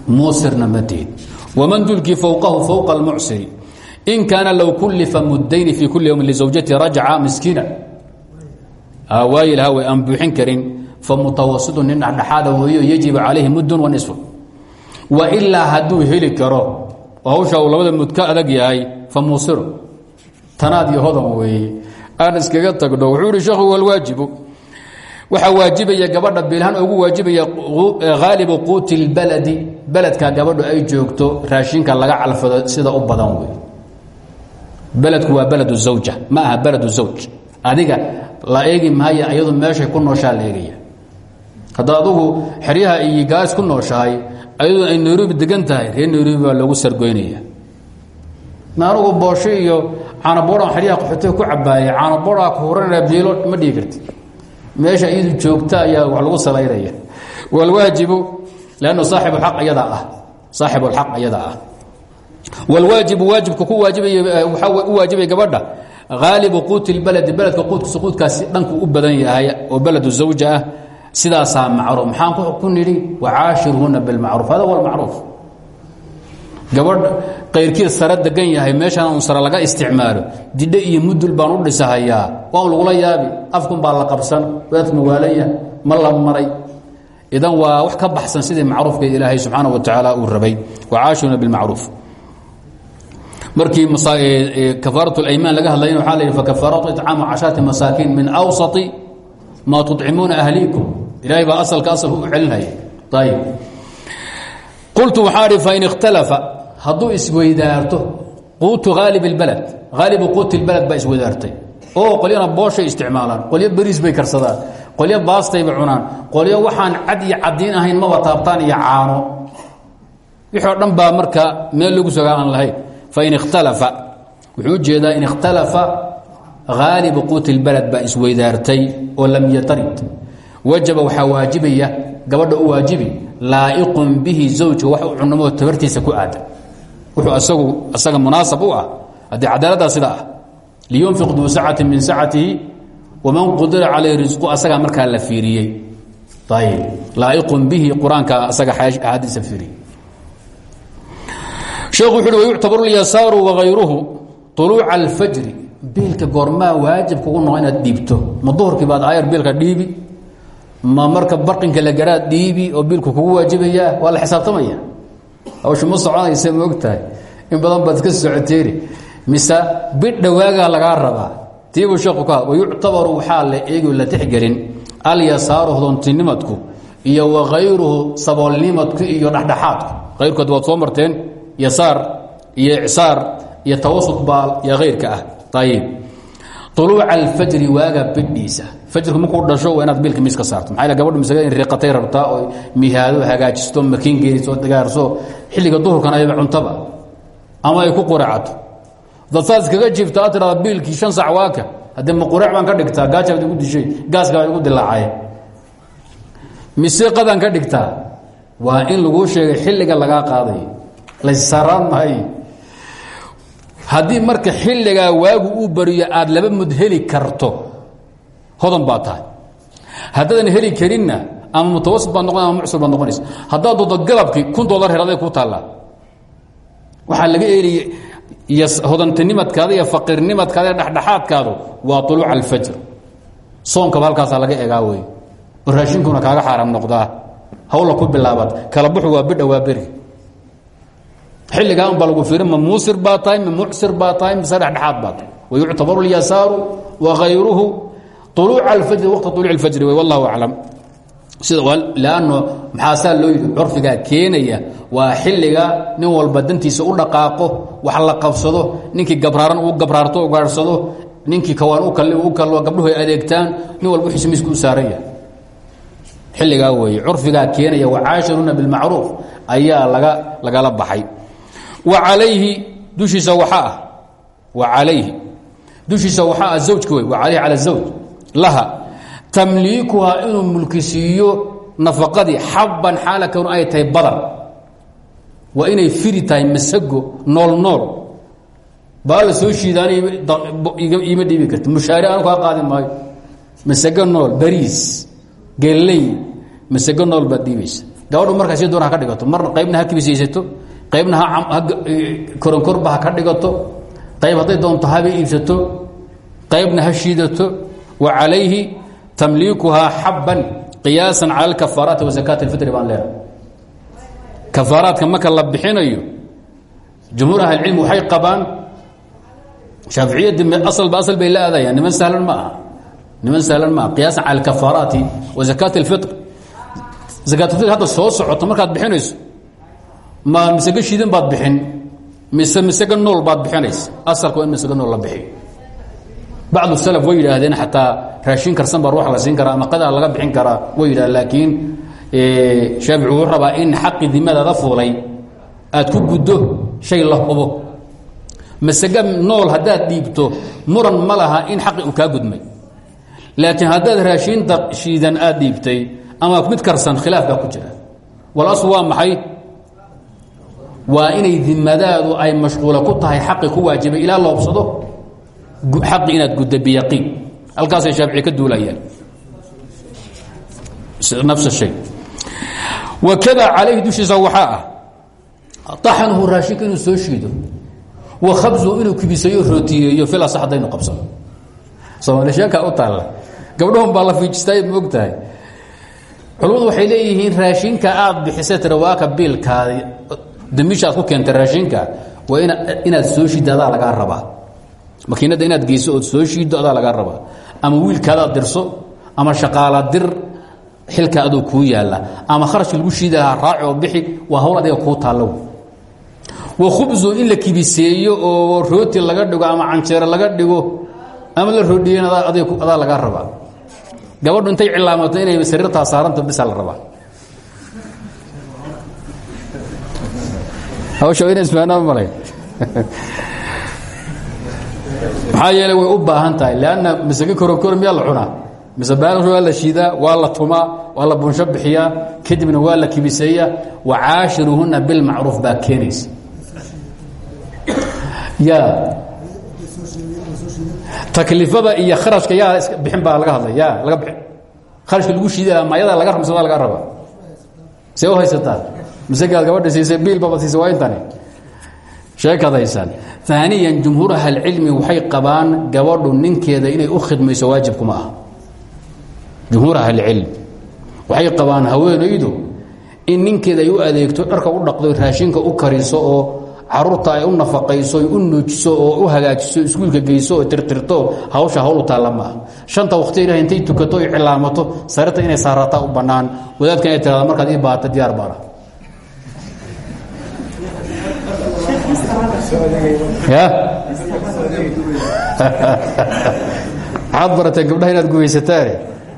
Muusirna ma tihid. Waman dulkii fowqahu fowqa almucsiri. In kaana low kullifa muddayni fii kulli yowmin lizawjati rajaca miskiina. Waayi lahaa way aan buuxin karin. Famutawasitu nin dhexdhexaada weeyo yajibu calayhi muddun wa nisfu wa ilaa hadduu heli karo oo hawsha uu labada mud adag yahay fa muusiru tanaad iyo hodan weeye aan iskaga tagno wuxuu ihi sheekhu walwaajibu waxaa waajibaya gabadha bilhaan ugu waajibaya haalibu quuti اlbaladi beledka gabadhu ay joogto raashinka laga calfado sida u badan wey beledku waa beled zawja ma aha beled zawj. Adiga la eegi maayo iyadu meeshay ku nooshaa la haddaad adugu xeryaha iyo gaas ku nooshahay ayadoo ay nairobi degan tahay reer nairobi baa loogu sargoynaya. Ma anugu boosho iyo caanaboodhan xeryaha qaxootiga ku cabaayay caanaboodhaa ku huranaya biilo ma dhigi meesha iyadu joogta ayaa wax lagu salaynaya walwaajibu lannu saaxibu xaq iyadaa ah saaxib alxaq iyada ah. Wlwaajibu waajibka ku waajibay waxaa u waajibay gabadha haalibu quuti اlbaladi beledka quudkiisa quudkaasi dhanku u badan yahay oo beladu zawja ah sidaasaa macruuf. Maxaan ku nidhi wacaashirhuna bilmacruuf. Hada huwa macruuf gabadh kayrkiid sare degan yahay meeshaan un sare laga isticmaalo. Didhe iyo mudul baan u dhisahayaa. Waan lagula yaabi. Afkun baa la qabsan. Wadaadka mawaalaya ma la maray. Idan waa wax ka baxsan sidii macruufkeed ilaahay subxaana wa tacaala uu rabay. Wacaashiruna bilmacruuf. Markii kafaarat اlaymaan laga hadlayna waa la yidhi fakafaaratu icaamu casharati masaakiin min awsati maa tuطcimuuna ahliikum ilahay baa asalka asalka u celinaya ayb qultu waxaa hi fain ikhtalafa hadduu isweydaarto quutu haalib اlbalad haalibu quuti اlbalad baa isweydaartay oo qolyana booshay isticmaalaan qolyo beriis bay karsadaan qolyo baastayba cunaan qolyo waxaan cad iyo cadiin ahayn maba taabtaan iyo caano wixii o dhan baa marka meel lagu sogaa aan lahayn fain ikhtalafa wuxuu ujeedaa in ikhtalafa haalibu quuti اlbalad baa isweydaartay oo lam yatarid wajaba waxaa waajibaya gabadha u waajibi laa'iqun bihi zawjka wax u cunamoo ku aadan wuxuu asagu asaga munaasab u ah haddii cadaaladdaa sida ah liyunfiq duu sacati min sacatihi waman qudira calayhi risqu asagaa markaa la fiiriyey. Ayb laa'iqun bihi qur'aanka asaga axaadiisa fiiriyey. Sheekhu wuxu uhi wayuctabaru اlyasaaru wagayruhu طuluuca alfajri biilka goormaa waajib kugu noqo inaad dhiibto. Ma duhurkii baad aayar biilka dhiibi ma marka barqinka la garaad dhiibi oo biilku kugu waajibayaa waa la xisaabtamaya. Hawsha ma soconaysa ma in badan baad iska socoteeri. Mise bidhawaagaa lagaa rabaa. Tiibuu sheekhu ka wayuctabaru waxaa la eegi la tixgelin. Alyasaaru hodontinnimadku iyo wakayruhu saboolnimadku iyo dhexdhexaadku. Kayrkood waad soo marteen yasaar iyo icsaar iyo tawasud baal iyo kayrka ah. Ayib uluuca alfajri waaga bidhiisa fajrku markuu dhasho waa inaad biilka miiska saarto maxaa gabadhu masagada in riiqatay rabtaa oo mihaado hagaajisto makiin geeliso dagaarso xilliga duhurkan ayaba cuntaba ama ay ku quracato dad saas iskaga jiifta aad tirahda biilkii shan sac waaka haddee ma qurac baan ka dhigtaa gaajaad igu dishay gaaska igu dilaacay mise qadaan ka dhigtaa waa in laguu sheegay xilliga lagaa qaadayo layssaaraan mahay haddii marka xilligaa waagu uu bariyo aad laba mud heli karto. Hodan baa tahay. Haddaadan heli karinna ama mutawasit baad noqon ama mucsir baad noqonaysa. Haddaad doodo galabkii kun dollar heraday ku taallaa. Waxaa laga eeliya hodantinimadkaada iyo faqiirnimadkaada iyo dhexdhexaadkaadu waa uluuca alfajr. Soonkaba halkaasaa laga egaa wey raashinkuna kaaga xaaraam noqdaa. Hawla ku bilaabaad. Kala buxu waa bidha waa beri xilligaa un baa lagu fiirin ma muusir baa tahay ma mucsir baa tahay mise dhexdhexaad baa tahay. Wayuctabaru اlyasaaru wagayruhu uluuca alfajri waqta uluuc اlfajri wey wallahu aclam. Sida lanno maxaasaa loo yidhi curfigaa keenaya waa xilliga nin walba dantiisa u dhaqaaqo wax la qabsado ninkii gabraaran uu gabraarto u gaadhsado ninkii kawaan u kal u kallo gabdhuhu adeegtaan nin walba wixiisa miisku u saaran yahay. Xilligaa weeye curfigaa keenaya wacaashiruna bilmacruuf ayaa laga lagala baxay wa calayhi dushiisa waxaa ah. Wa calayhi. Dushiisa waxaa ah zawjka wey wa calayhi cala zawj. Laha. Tamliikuhaa inuu mulkisiiyo nafaqadii xabban xaala kownu ay tahay badan waa inay firi masago nool nool. Baa soo shiidaana iima dhiibi karti mushaari aanu kaa qaadi maayo. Masago nool bariis geley masago nool baad dhiibaysa. Gabadhu markaa si doona ha ka dhigato. Marna qaybna ha kibisaysato qaybna ha koronkorba ha ka dhigato qayb hadday doonto haba iibsato qaybna ha shiidato wa calayhi tamliikuhaa xabban qiyaasa cala alkafaaraati wa zakaat اlfitri baan leehay kafaaraadka marka la bixinayo jumhuur ahlicilm waxay qabaan shaaficiyadii asalba asal bay la aadayaan niman sahlan ma aha niman sahlan ma aha qiyaasan cala alkafaaraati wa zakaat اlfitr zakaatulfitr hadda soo socoto markaad bixinayso ma misego shiidan baad bixin? Mise misego nool baad bixinaysa? Asalka waa in misego nool la bixiyo bacdu salaf way yidhaahdeen xataa raashin karsan baa ruux la siin karaa ama qadaa laga bixin karaa way yidhah laakiin shaafici wuxuu rabaa in xaqi dimadaada fuulay. Aad ku guddo shay la hubo. Masega nool haddaad dhiibto muran ma laha in xaqi uu kaa gudmay. Laakiin haddaad raashiinta shiidan aad dhiibtay ama mid karsan khilaaf baa ku jira. Walasl waa maxay waa inay dimadaadu ay mashquula ku tahay xaqi ku waajibay ilaa loobsado xaqi inaad gudda biyaqiin. Halkaasay shaafici ka duulayaan nafs shay. Wakada calayhi dushiisa waxaa ah taxanuhu raashinka inuu soo shiido wa khabsuhu inuu kibisayo rootiyeeyo filas haddaynu qabsano. Soomaali sheekaa u taalla. Gabdhahun baa la fiijistay ma og tahay culimmadu waxay leeyihiin raashinka aad bixisay tira waaka damisha aad ku keentay raashinka waa ina inaad soo shiiddo adaa lagaa rabaa. Makiinadda inaad geyso ood soo shiiddo adaa lagaa rabaa. Ama wiilkaadaad dirso ama shaqaala dir xilka aduu kuu yaalla. Ama kharashka lagu shiidi lahaa raaci oo bixi waa hawl adiga kuu taallow. Wa khubsu in la kibiseeyo oo rooti laga dhigo ama canjeero laga dhigo ama la roodhiyeen adaa lagaa rabaa. Gabadhu intay cilaamato inay sariirtaa saaranta bisa la rabaa hawsha ina ismaanaa malay maxaa yeeley way u baahan tahay leanna masage korokoro miyaa la cunaa? Mise baalasho waa la shiidaa waa la tumaa waa la bunsho bixiyaa kadibna waa la kibiseeyaa wacaashiruhunna bilmacruuf baa keenaysa. Ya taklifada iyo kharashka yaa bixin baa laga hadlay ya laga bixin kharashka lagu shiida mayada laga ramsada laga raba see u haysataa masegaad gabadha siisay biil baba siisay waa intani. Sheekaad haysaan aaniyan jumhuur ahlcilmi waxay qabaan gabadhu ninkeeda inay u khidmayso waajibkuma ah jumhuur ahlicilm waxay qabaan haweenaydu in ninkeeda ay u adeegto dharka u dhaqdo raashinka u kariso oo carruurta ay u nafaqayso u nuujiso oo u hagaajiso iskuulka geyso oo tirtirto hawsha hawl u taalla maaha shanta waqti ilaah intay tukato o cilaamato sarita inay saarataa u bannaan. Wadaadka inay tirada markaad ii ya? (laughs) Waxaad barateen gabdhaha inaad gubaysataane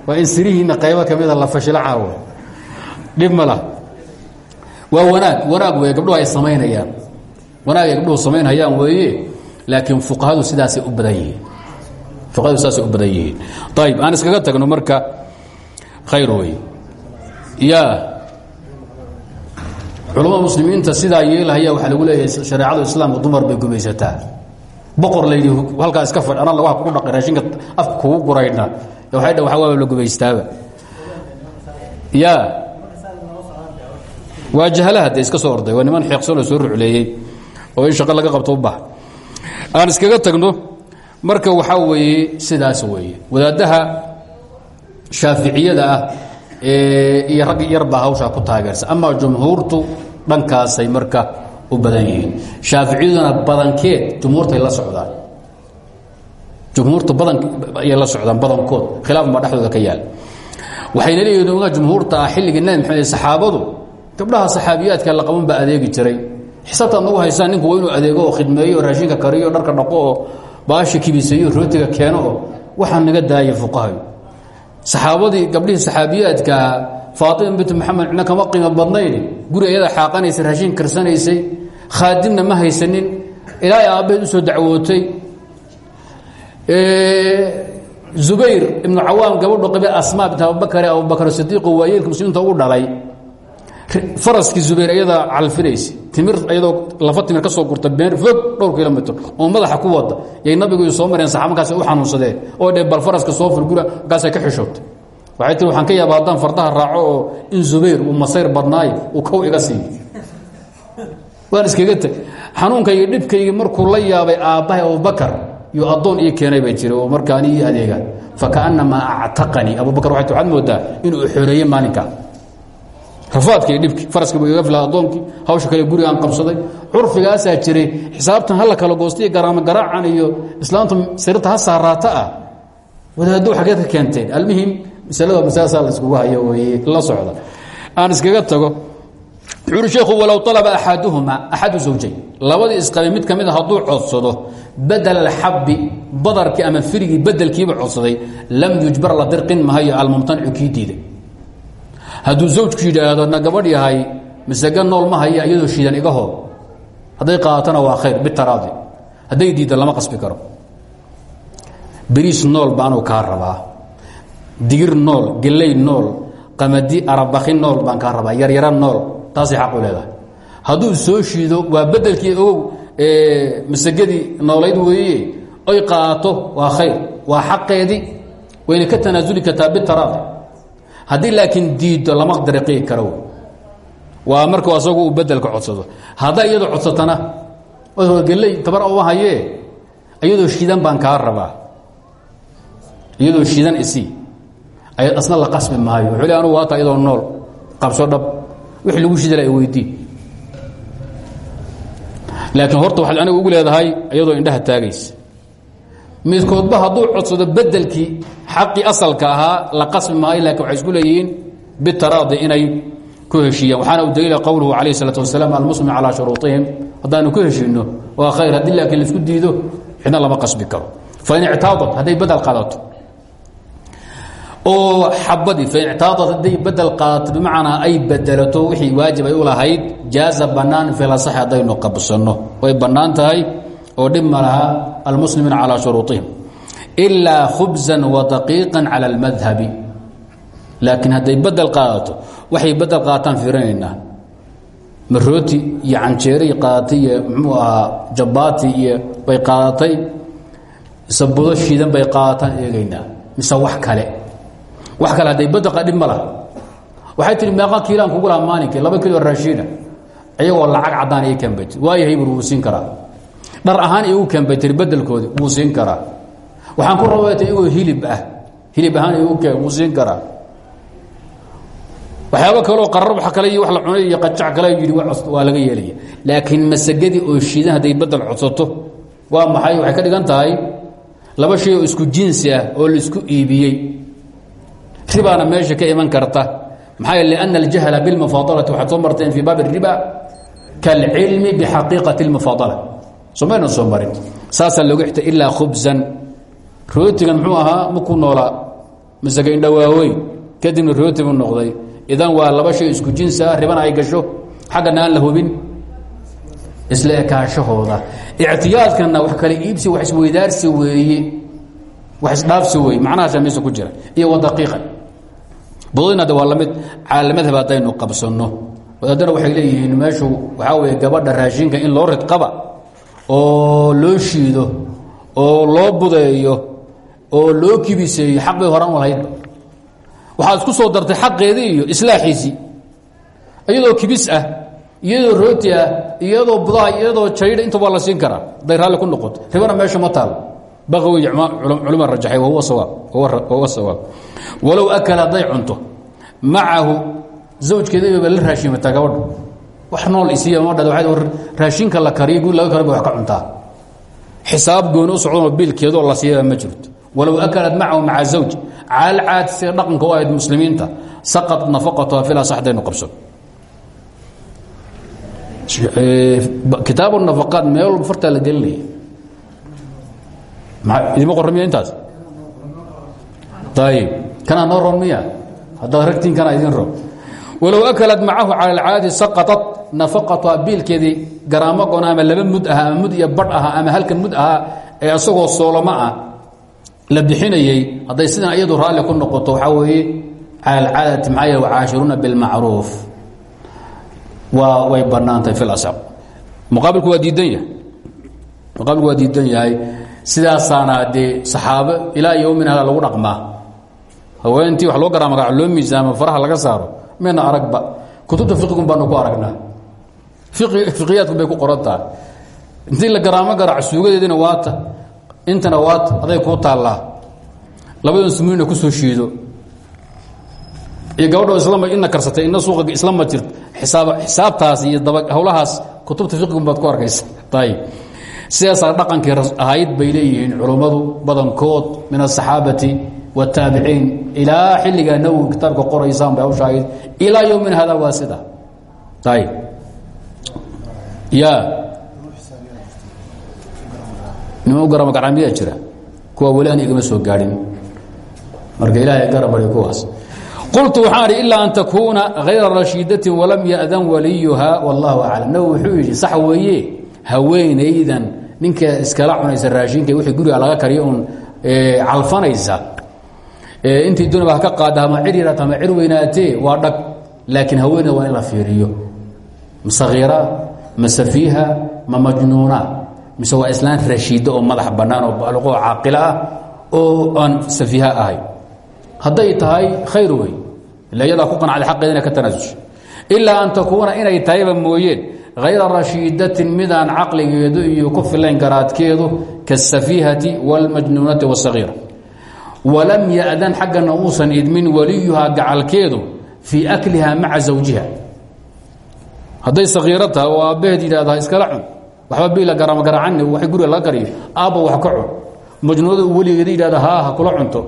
waa in sirihiinna qaybo ka mida la fashilo caawo. Dhib ma lah waa wanaag. Wanaag wey gabdhuhu ay samaynayaan. Wanaag ay gabdhuhu samaynhayaan weeye laakiin fuqahadu sidaasay u badan yihiin. Fuqahadu sidaasay u badan yihiin. Ayib aan iskaga tagno marka khayr wey ya culamada muslimiinta sidaa yeelahaya waxaa lagu leeyahay shareecadu islaamka dumar bay gumaysataa. Boqor layidhi halkaa iska fadh anaa lagaha kugu dhaqay raashinka afka kugu guraydna. Waxay dha waxaa la gumaystaaba. Ya. Waa jahalaha dee iska soo orday waa niman xeeqsanoo soo rucleeyey oo in shaqo laga qabto u baha aan iskaga tagno marka waxaa weeye sidaas weeye. Wadaaddaha shaaficiyada ah iyo rag yar baa hawshaa ku taageersan amaa jumhuurtu dhankaasay marka u badan yihiin. Shaaficiyaduna badankeed jumhuurtay la socdaan. Jumhuurta badan ayay la socdaan badankood. Khilaaf baa dhexdooda ka yaal. Waxayna leeyihiin ogaa jumhuurta ah nabi maxamed saxaabadu gabdhaha saxaabiyaadka la qaban baa adeegi jiray. Xisaabtaad nagu haysaan ninku waa adeego oo khidmeeyo raashinka kariyo dharka dhaqo oo baasha kibiseeyo rootiga keeno oo naga daaya fuqahay saxaabadii gabdhihii saxaabiyaadkaa faatima bint maxamed cidna kama qiimo badnayn. Guri ayada xaaqanaysay raashin karsanaysay. Khaadimna ma haysanin. Ilaa ay aabbaheed u soo dacwootay. Zubayr ibnu cawaam gabadhu qabe asmaa bint abubakare abubakar sidiiqo waayeelka muslimiinta ugu dhalay faraskii zubayr ayadaa calfinaysa timir ayadoo lafa timir ka soo gurta been fog dhowr kilomitr oo madaxa ku wada. Yay nabigu soo mareen saxaaba markaas u xanuunsadeen. Oo dhe bal faraska soo fur gura markaasay ka xishoobtay. Waxay tiri waxaan ka yaaba haddaan fardaha raaco oo in zubayr uu masayr badnaayo uu kow iga siiyo waan iskaga teg xanuunka iyo dhibkaygii markuu la yaabay aabbahay abubakar iyo addoon ii keenay bay jiri oo markaani ii adeegaan. Fakaannamaa actaqanii. Abubakar waxay waxaad moodaa inuu xoreeyey maalinkaa rafaadka iyo dhibki faraska buu iga filaa addoonkii hawsha kale gurigaan qabsaday. Curfigaasaa jiray xisaabtan hala kala goostay garaamo garaacan iyo islaamta sirta ha ah. Wadaaddo xageed keenteen almuhim masalada masaasaa la iskugu hayo la socda. Aan iskaga tago wuxuu uhi sheekhu walow alaba axaduhuma axadu zawjayn. Labadii isqabay mid ka mid a hadduu codsado badel alxabbi badarkii ama firigii bedelkiiba codsaday lam yujbar la dirqin mahayo almumtanicu kii diida hadduu zawjku yidhaahdo na gabadh yahay masega nool ma haya iyadoo shiidan iga hoo hadday qaadatana waa khayr bitaraadi hadday diidda lama qasbi karo. Beriis nool baanuu kaa rabaa. Digir nool geley nool qamadi arabaki nool baan kaa rabaa. Yaryara nool taasay xaq u leedahay. Hadduu soo shiido waa bedelkii ogow masagadii noolayd weeye. Oy qaato waa khayr. Waa xaqeedii. Wayna ka tanaasuli kartaa bitaraad haddii laakiin diiddo lama dariqii karo. Waa markuu asagu uu bedelka codsado. Hadday iyadoo codsatana geley tabar uma hayee iyadoo shiidan baan kaa rabaa. Iyadoo shiidan isii asna la qasbi maayo. Wuxuu le anugu waata iyadoo nool. Qabso dhab. Wixii lagu shidala ay weydii laakiin horta waxaad aniga ugu leedahay iyadoo indhaha taagaysa midkoodba hadduu codsado bedelkii xaqii asalka ahaa la qasbi maayo laakiin waxay isku leeyihiin bitaraadi inay ku heshiiyaan. Waxaana u daliila qowluhu calayh isalaatu wasalaam almuslim calaa shuruuطihim haddaanu ku heshiino waa khayr haddii laakiin la isku diido xidna lama qasbi karo. Fain ictaadat hadday bedel qaadato. Oo xabadii fain ictaadat hadday bedel qaadato bimacnaa ay bedelato wixii waajib ay u lahayd jaaza bannaan filasax haddaynu qabsanno. Way bannaan tahay oo dhib ma laha almuslimiina calaa shuruuطihim ilaa khubزan wa daqiiqan cala اlmadhabi laakiin hadday bedel qaadato waxay bedel qaataan fiirinaynaa marooti iyo canjeeray qaadatay iyo muxuu ahaa jabaati iyo bay qaadatay sabudo shiidan bay qaadataan eegaynaa mise wax kale wax kale hadday bedel dhib ma laha waxay tihi meeqa kiilaan kugu laha maalinkii laba kilo raashiina iyagoo lacag caddaan ii keenbayt waayahay bur wuu siin karaa dhar ahaan igu kambajir bedelkoodi wuu siin karaa. Waxaan ku rabat igoo hilib ah. Hilib ahaan igu keen wuu siin karaa. Waxyaaba kaleo qararbax kale iyo wa la cunay iyo qajac kale yidhi waa laga yeelaya. Laakiin masagadii oo shiidan hadday bedel codsato waa maxay? Waxay ka dhigan tahay laba shay oo isku jinsi ah oo la isku iibiyey. Ribaana meesha ka iman karta. Maxaa yeel lianna aljahla bilmufaadalati waxaad soo marteen fii baab ariba kalcilmi bixaqiiqati اlmufaadala somayna soo marin. Saasaa looga xita ilaa rootigan muxuu ahaa makuu noolaa masage indhawaaweyn kadibna rooti noqday. Idan waa laba shay isku jinsi ah ay gasho. Xaggana aan la hubin isla ekaashahooda. Ictiyaadkana wax kale iibsi wax isweydaarsi weeye. Wax isdhaafsi weeye. Macnahaasa meesa ku jira. Iyo wadaqiiqan budadina de waa la mid caalamadhab haddaynu qabsanno. Wadaadana waxay leeyihiin meeshu waxaa weeye gabadha raashinka in loo ridqaba oo loo shiido oo loo budeeyo oo loo kibiseeyo xaq bay horan lahaydba waxaad isku soo dartay xaqeedii iyo islaaxiisii. Iyadoo kibis ah iyadoo rooti ah iyadoo budaha iyadoo jaydha inta waa la siin karaa. Hadday raalli ku noqoto ribana meesha ma taal. Baqawi culuma rajaxay wahuwa sawaab walow akala hadday cunto macahu zawjkeedaba la raashimataa gabadha wax nool isiiya raashinka la kariyo guri laga karo ba wax ka cuntaa xisaab gooni u socdanoo biilkeedoo la siiyaba ma jirto. Walow akalat macahu maca zawj cala alcaadi sida dhaqanka u ahayd muslimiinta saqat nafaqatuha fil asax hadaynu qabso. Kitaabu nafaqaat meel walba fartaa la gelinaya idima qoran miya intaas? Ayib kanaa noo ron miya? Haddaad ragtiin kanaa idin ron walow akalat macahu cala alcaadi saqaطat nafaqatuha biilkeedii garaamo goon ama laba mud aha ama mud iyo badh aha ama halkan mud ahaa ee isagoo sooloma ah la bixinayey hadday sidan iyadu raalli ku noqoto waxaa weeye cala alcaadati maxaa yeel wacaashiruuna bilmacruuf. Waa way bannaantahay fi lasaq muqaabilku waa diidan yahay. Muqaabilku waa diidan yahay. Sidaasaana dee saxaabo ilaa yowmin hada lagu dhaqmaa. Haweentii wax loo garaa magaca loo miisaamo faraha laga saaro mayna aragba kutubta fiqigun baanu ku aragnaa fiqiyaadku bay ku qoran tahay intii la garaamo garaac suugadeedina waata. Intana waata aday kuu taallaa. Labadan sumuina ku soo shiido. Iyo gabadho islam ina karsatay ina suuqa islama jirt. Isaab xisaabtaas iyo daba hawlahaas kutubta fiqigun baad ku arkaysa. Ayib sidaasaa dhaqankii ahayd bay leeyihiin culummadu badankood min asaxaabati wataabiciin ilaa xilligaa nawowi kitaabka qoraysaan bay hawsha ahayd. Ilaa yowmin hada waa sida ya nima u garama gacamiyaa jira? Kuwa weli igama soo gaadhin. Marka ilaahay garabari kuwaas. Qultu waxaan idhi ilaa an takuuna hayra rashiidatin walam ya'dan waliyuha. Wallahu aclam nabi wuxuu yidhi sax weeye ninka iskala cunaysa raashinka wixii guriga laga kariyo uun calfanaysa. Intii dunaba ha ka qaada ama cir yaraat ama cir weynaatee waa dhag. Laakiin haweeneyda waa in fiiriyo. Ma sakiira ma safiiha ma majnuuna mise waa islaan rashiida oo madax bannaan oo baaliqoo caaqilo ah oo aan safiiha ahayn hadday tahay khayr wey. Ila iyadaa ku qanacday xaqeeda inay ka tanaasusha ilaa an takuuna inay tahayba mooyeen hayra rashiidatin midaan caqligeedu iyo ku filayn garaadkeedu kaasafiihati wاlmajnuunati wاsagiira walam yadan xaggana uusan idmin waliyuhaa gacalkeedu fii akliha maca zawjiha hadday sakiiro oo aabbaheed yidhahda iskala cun. Waxba biila garama garaacani wa guriga laga kariyo aabba wax ka cun. Majnuunada uu weligeeda haa ha kula cunto.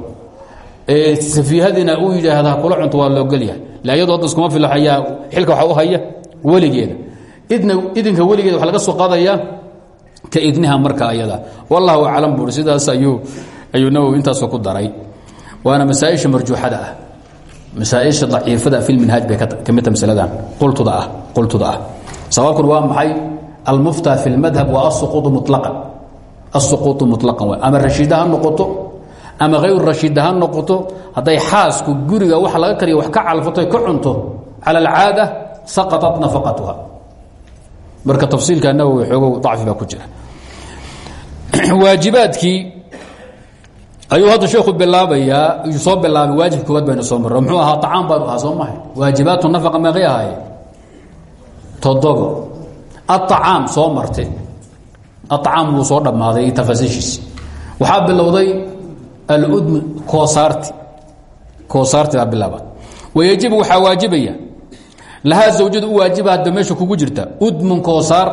Safiihadina uu yidhaahda ha kula cunto waa loogolyahay la iyadoo hadda iskuma filaxayaa xilka waxa u haya weligeeda idna idinka weligeeda waxa laga soo qaadayaa ka idniha marka ayada. Wallahu aclam buuri sidaas ayuu ayuu nawowi intaasoo ku daray. Waana masaaisha ah masaaisha daciifada fi lminhaaj bay ka midta masaladan qultuda ah qultuda ah sababkun waa maxay almufta fi lmadhab waa asuquuطu muطlaqan asuquuطu muطlaqan way ama rashiida ha noqoto ama hayru rashiida ha noqoto hadday xaasku guriga waxa laga kariya wax ka calfato ka cunto cala alcaada saqaطat nafaqatuha marka tafsiilka nawowi xoogow dacfi baa ku jira (clears throat) waajibaadkii ayuu hadda sheeku bilaabayaa soo bilaabay waajib koowaad baynu soo marro. Muxuu ahaa acaan baanu ahaa soo mahay. Waajibaatu nafaqa meeqay ahaye toddobo. Aطacaam soo martay. Aطacaam wuu soo dhammaaday tafaasiishiisi waxaa bilowday aludmu koosaarti koosaarti baa bilaaba wayajibu waxaa waajibaya. Lahaa zawjadu u waajiba hadda kugu jirta. Udmun koosaar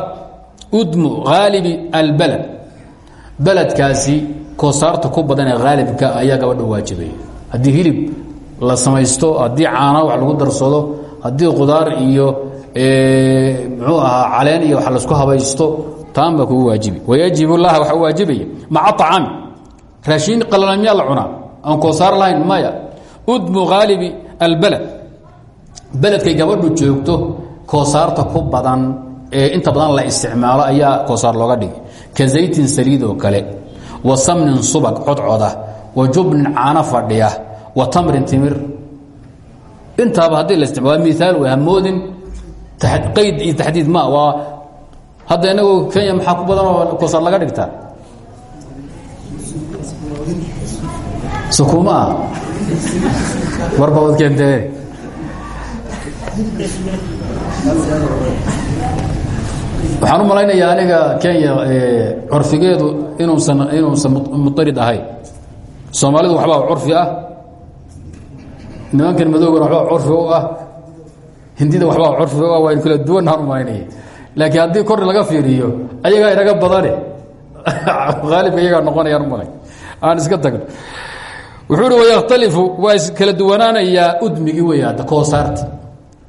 udmu haalibi albalad. Beledkaasi koosaarta ku badan ee haalibka ayaa gabadha waajibaya haddii hilib la samaysto haddii caana wax lagu darsado haddii qudaar iyo muxuu ahaa caleen iyo wax la isku habaysto taan baa kugu waajibi wayajib laha waxaa waajibaya maca acaami raashiin qalalan miyaa la cunaa? Aan koosaar lahayn maya. Udmu haalibi albalad. Beledkay gabadhu joogto koosaarta ku badan ee inta badan la isticmaalo ayaa koosaar looga dhigay. Ka zaytin saliid oo kale wa samnin subag codcoda wa jubnin caano fadhiya wa tamrin timir. Intaaba haddii la waa miaal wey hamoodin qayd iyo taxdiid ma waa hadda inagoo kenya maxaa ku badan oo koosaar laga dhigtaa sukuma. Ah warba wad keentee waxaan u malaynayaa aniga kenya curfigeedu inuusan inuusan muarid ahayn. Soomaalidu waxbaa curfi ah. Nimankan madoogana waxbaa curfi u ah. Hindida waxbaa curfi u ah. Waa kala duwanaan u malaynaya laakiin haddii kor laga fiiriyo ayagaa inaga badane (laughs) aalibka iyagaa noqonayaan u malay. Aan iska tagno wuxuu uhi wayakhtalifu waa iskala duwanaanayaa udmigii wey hadda koosaarti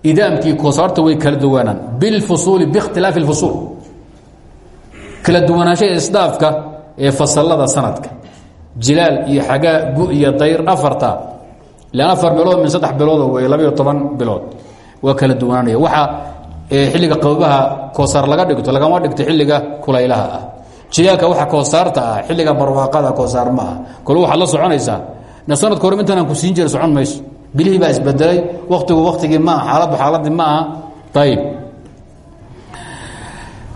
idaamkii koosaarta way kala duwanaan. Bilfusuuli bikhtilaafi اlfusuul kala duwanaanshaha isdhaafka ee fasalada sanadka. Jilaal iyo xagaa gu iyo dayr afarta. Ilan afar bilood min saddex bilood wey labayo toban bilood. Waa kala duwanaanaya. Waxaa xilliga qababaha koosaar laga dhigto lagama dhigto xilliga kulaylaha ah. Jilaalka waxa koosaarta ah xilliga barwaaqada koosaar ma ah kol waxaad la soconaysaa na sanadka hore intaanaan ku siin jira socon mayso bilihii baa isbedelay. Waktigu waktigii maaha xaaladdu xaaladii ma aha ayib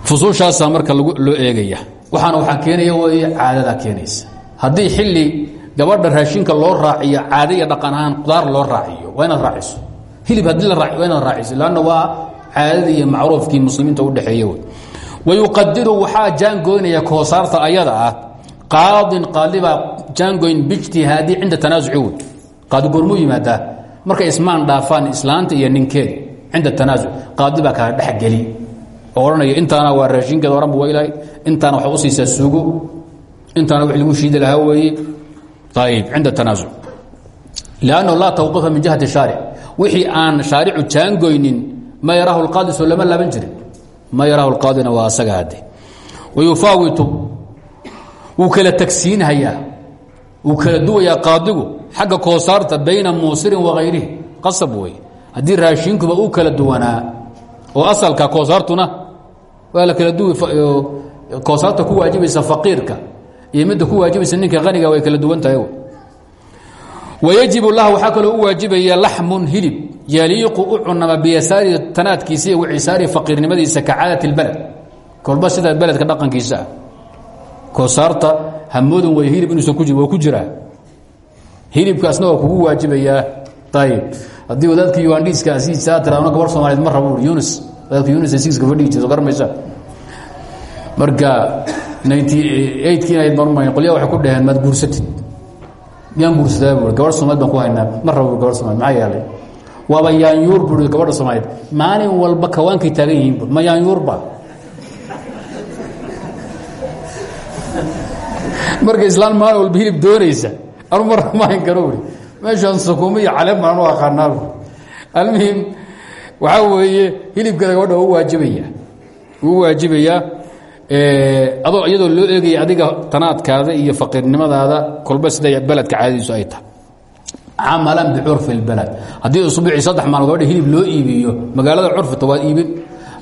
fusuushaasaa marka loo eegaya. Waxaana waxaa keenaya wey caadadaa keenaysa. Haddii xilli gabadha raashinka loo raaciyo caada iyo dhaqan ahaan qudaar loo raaciyo waa inaad raaciso. Hilib haddii la raaciyo waa inaad raaciso. Lanna waa caadadii iyo macruufkii muslimiinta udhexeeya wey wayuqadiru waxaa jaangoynaya koosaarta ayada ah qaadin qaadibaa jaangoyn bijtihaadi cinda tanaasuci wey qaadi goormuu yimaadaa. Markay ismaan dhaafaan islaanta iyo ninkeeda cinda tanaasuc qaadi baa kala dhexgeli oo odhanaya intaana waa raashinkeeda ohan bu wa ilahay intaana waxa u siisaa sugo intaana wix lagu shiidi lahaa weeye. Ayib cinda tanaasuc liannahu laa tawqifa min jihati shaaric wixii aan shaaricu jaangoynin ma yaraahu lqaadi soo lama laaban ma yaraahu lqaadina waa asaga hadde wayufaawitu wuu kala tagsiinhayaa wuu qaadigu xagga koosaarta bayna muusirin wakayrihi qasab wey haddii raashinkuba uu kala duwanaa oo asalka koosaartuna waa la kala duwi koosaarta ku waajibaysa faqiirka iyo midda ku waajibaysa ninka haniga way kala duwan tahay. Wayajibu lah waxaa u waajibaya laxmun hilib. Yaliiqu u cunama biyasaari tanaadkiisa iyo wicisaari faqiirnimadiisa ka kolba sida beledka dhaqankiisa ah. Koosaarta hamoodin way hilib inuusan ku jir waa ku jiraa hilibkaasna waa kugu waajibayaa ayib haddii wadaadka yuandhiiska asiisaa tiraano gabar soomaaliyed ma rabo yunis wadaadka yunis asiiska fadhigi jirta garmaysa marka ninety eightkiin ayd marmay qolyaha waxay ku dhaheen maad guursatid. Miyaan guursadaa buui gabar soomaalid baan ku haynaa ma rabo gabar somalid maxaa yeelay? Waaba yaanyuur buui gabadha soomaaliyeed. Maalin walba kawaankay taagan yihiin bu ma (laughs) marka islaan maalin walba hilib doonaysa anu mar mahayn karo ui meeshaan sakuumo iyo caleeb baan u aqaanaa almuhim waxaa weeye hilibkana gabadha u waajibaya. Wuu waajibayaa adoo iyadoo loo eegaya adiga tanaadkaada iyo faqiirnimadaada kolba sida beledka caadadiisu ay tahay. Camalan bicurfi اlbaled haddii usbuucii saddex maalmo gabadha hilib loo iibiyo magaalada curfita waad iibin.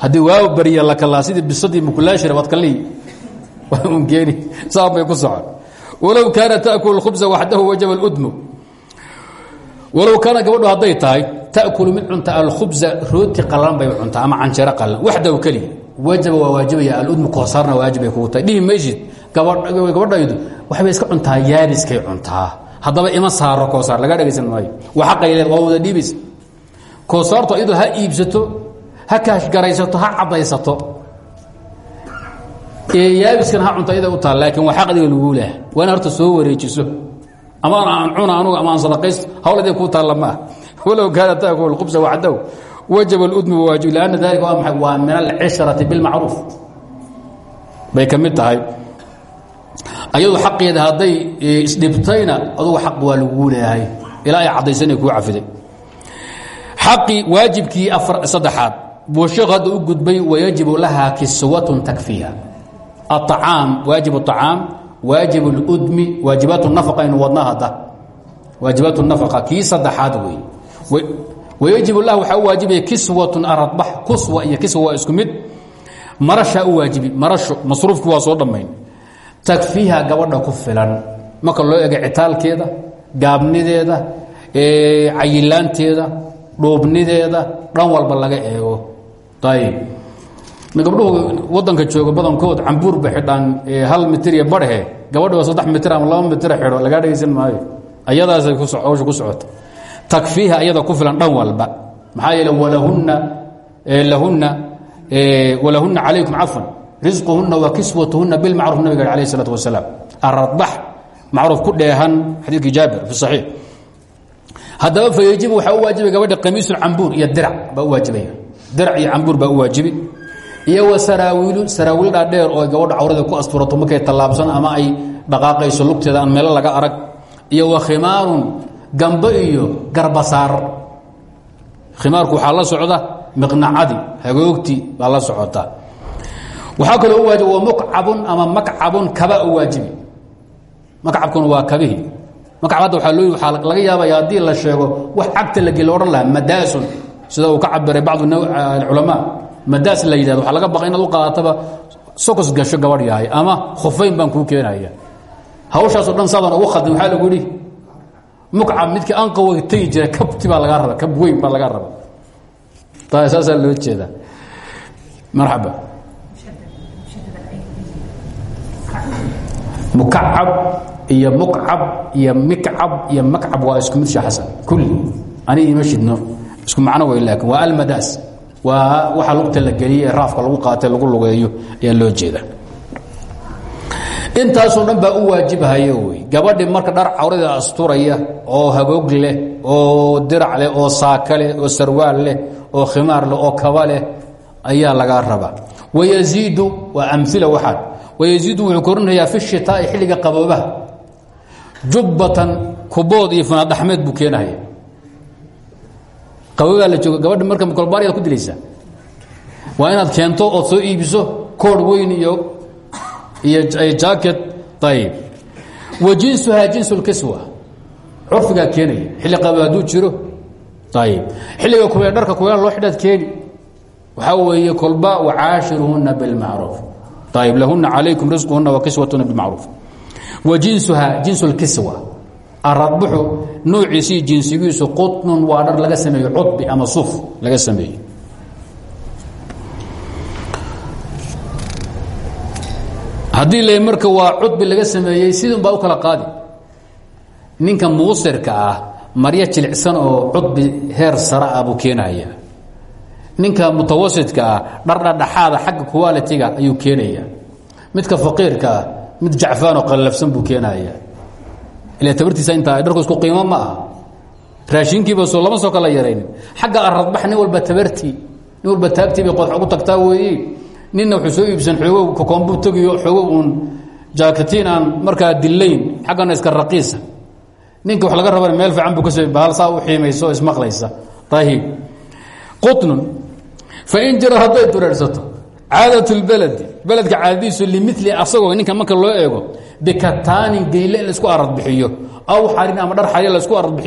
Haddii waaw bariya la kalaa sidii bisadii mukulaashira waad kalii (laughs) un keeni saan bay ku socon walow kaana takulu khubsa waxdahu wajaba udmu walow kaana gabadhu hadday tahay takulu mid cunta alkhubsa rooti qalan bay cuntaa ama canjero qalan waxdahu keliya wajaba waa waajibaya aludmu koosaarna waajibay kugu tahay dhihi maysid gabadhaydu waxbay iska cuntaa yaariskay cuntaa. Haddaba ima saaro koosaar laga dhegaysan maayo. Waa xaqayleed waa wada dhiibaysa koosaartu iyadoo ha iibsato ha kaashgaraysato ha caddaysato yaabiskan ha cunta iyada u taal laakiin waa xaq adiga lagu leha waa ina horta soo wareejiso. Ama aan cuna anugu ama aan sadaqaysto hawl adiga kuu taalla ma ah (laughs) walow kaana taakul khubsa waxdaw wajaba اludmu waajib lanna dalika waa maay waa min alcishrati biاlmacruuf bay ka mid tahay. Ayadu xaqeeda hadday isdhibtayna adugu xaq waa laguu leeyahay ilaa ay caddaysanay kuu cafiday xaqii waajibkii saddexaad. Buu sheekhu hadda u gudbay wayajibu lahaa kiswatun takfiiha aaaam waajib acaam waajib اludmi waajibaat nafa aynu wadna hadda waajibaat nafaqa kii saddexaad wey wayajib lah waxaa u waajibaya kiswatun aradbax kuswa iyo kiswa waa isku mid marashaa u waajibi marasho masruufki waa soo dhammayn takfiiha gabadha ku filan marka loo ega citaalkeeda gaabnideeda cayilaanteeda dhuubnideeda dhan walba laga eego ayb gabdhuhu wadanka jooga badankood cambuur ba xidhaan hal mitir iyo barhe. Gabadhiba saddex mitir ama laba mitir xidho lagaa dhegaysan maayo. Ayadaasay hawsha ku socota takfiiha ayada ku filan dhan walba. Maxaa yeele walahunna lahunna walahunna calaykum cafwan. Risquhunna wa kiswatuhunna bilmacruf nabiga alayh isalaat wasalaam. Aradbax macruuf ku dheehan xadiidkii jaabir fi saxiix. Haddaba fa yajibu waxaa u waajibaya gabadha qamiisun cambuur iyo dirac baa u waajibaya dirac iyo cambuur baa u waajibi iyo wa saraawiilu saraawiil dhaadheer oo gabadha cawrada ku asturato markay tallaabsan ama ay dhaqaaqayso lugteeda aan meelo laga arag. Iyo wa khimaarun gambo iyo garbasaar. Khimaarku waxaa la socda miqnacadi hagoogti baa la socota. Waxaa kaloo u waajib wa mukcabun ama makcabun kaba u waajibi. Waa kabihii makcab hadda waaa loo waxaa laga yaabaya haddii la sheego wax cagta la geli odhan lahaa madaasun. Sida uu ka cabiray bacdu culamaa madaas la yidhahdo waxaa laga baqa inaad u qaadataba sokos gasho gabadh yahay ama khufayn baan kuu keenaya. Hawshaasoo dhan saadan ugu khaldin waxaa lagu yidhi mukcab midkii anqawa tegi jira kabti baa lagaa raba kab weyn baa lagaa raba saasaa loo jeeda marxaba. Mukacab iyo muqcab iyo mikcab iyo makcab waa isku mid shee xasan. Kulli. Ani ima shidno. Isku macno wey laakin waa almadaas waa waxa lugta la geliyey ee raafka lagu qaatay lagu lugeeyo ayaa loo jeeda. Intaasoo dhan baa u waajibhayo wey. Gabadhi marka dhar cawrada asturaya oo hagoog leh oo dirac leh oo saaka leh oo sarwaal leh oo khimaar leh oo kaba leh ayaa lagaa rabaa wayaziidu waa amila waxaan wayaziidu wuxuu korinayaa fi shitaai xilliga qaboobaha. Jubbatan kubood iyo fanaadhaxmeed buu keenahaya qaboobaha la jooga gabadhi marka kolbaariyaad ku dilaysaa waa inaad keento ood soo iibiso koor weyn iyo iyo jacket ayb wa jinsuhaa jinsu lkiswa curfigaa keenaya. Xilli qabo hadduu jiro. Ayb xilliga kuweel dharka kuweel loo xidhaad keeni. Waxaa weeye kolba wacaashiruhuna bilmacruuf ayb lahuna calaykum risquhuna wa kiswatuna bilmacruuf wa jinsuhaa jinsu lkiswa aradbuxu noociisi iyo jinsigiisu qutnun waa dhar laga sameeyo cudbi ama suf laga sameeyey haddii le marka waa cudbi laga sameeyey sidun baa u kala qaadi. Ninka muusirka ah maryo jilicsan oo cudbi heer sara ah buu keenaya ninka mutawasidka ah dhardhadhaxaada xagga qualitiga ayuu keenaya midka faqiirka ah mid jacfaanoo qallafsan buu keenaya ila tabartiisa intaa dharku isku qiimo ma aha. Raashinkiiba soo lama soo kala yaraynin. Xagga aradbax nin walba tabartii nin walba taagtii bay ugu tagtaa weeye ninna wuxuu soo iibsan xoogow kokoonbuu tegiyo xoogow uun jaakatiin aan markaa dillayn xaggana iska raqiisa. Ninka wax laga raba meel fiican buu ka soo bahal saa u xiimayso oo ismaqlaysa. Ayib qutnun. Fain jira hadday dureersato caadat lbaladi beledka caadadiisu limili asagoo ninka marka loo eego bikataanin geyle in la isku aradbixiyo aw xarin ama dhar xari la isku aradbixiyo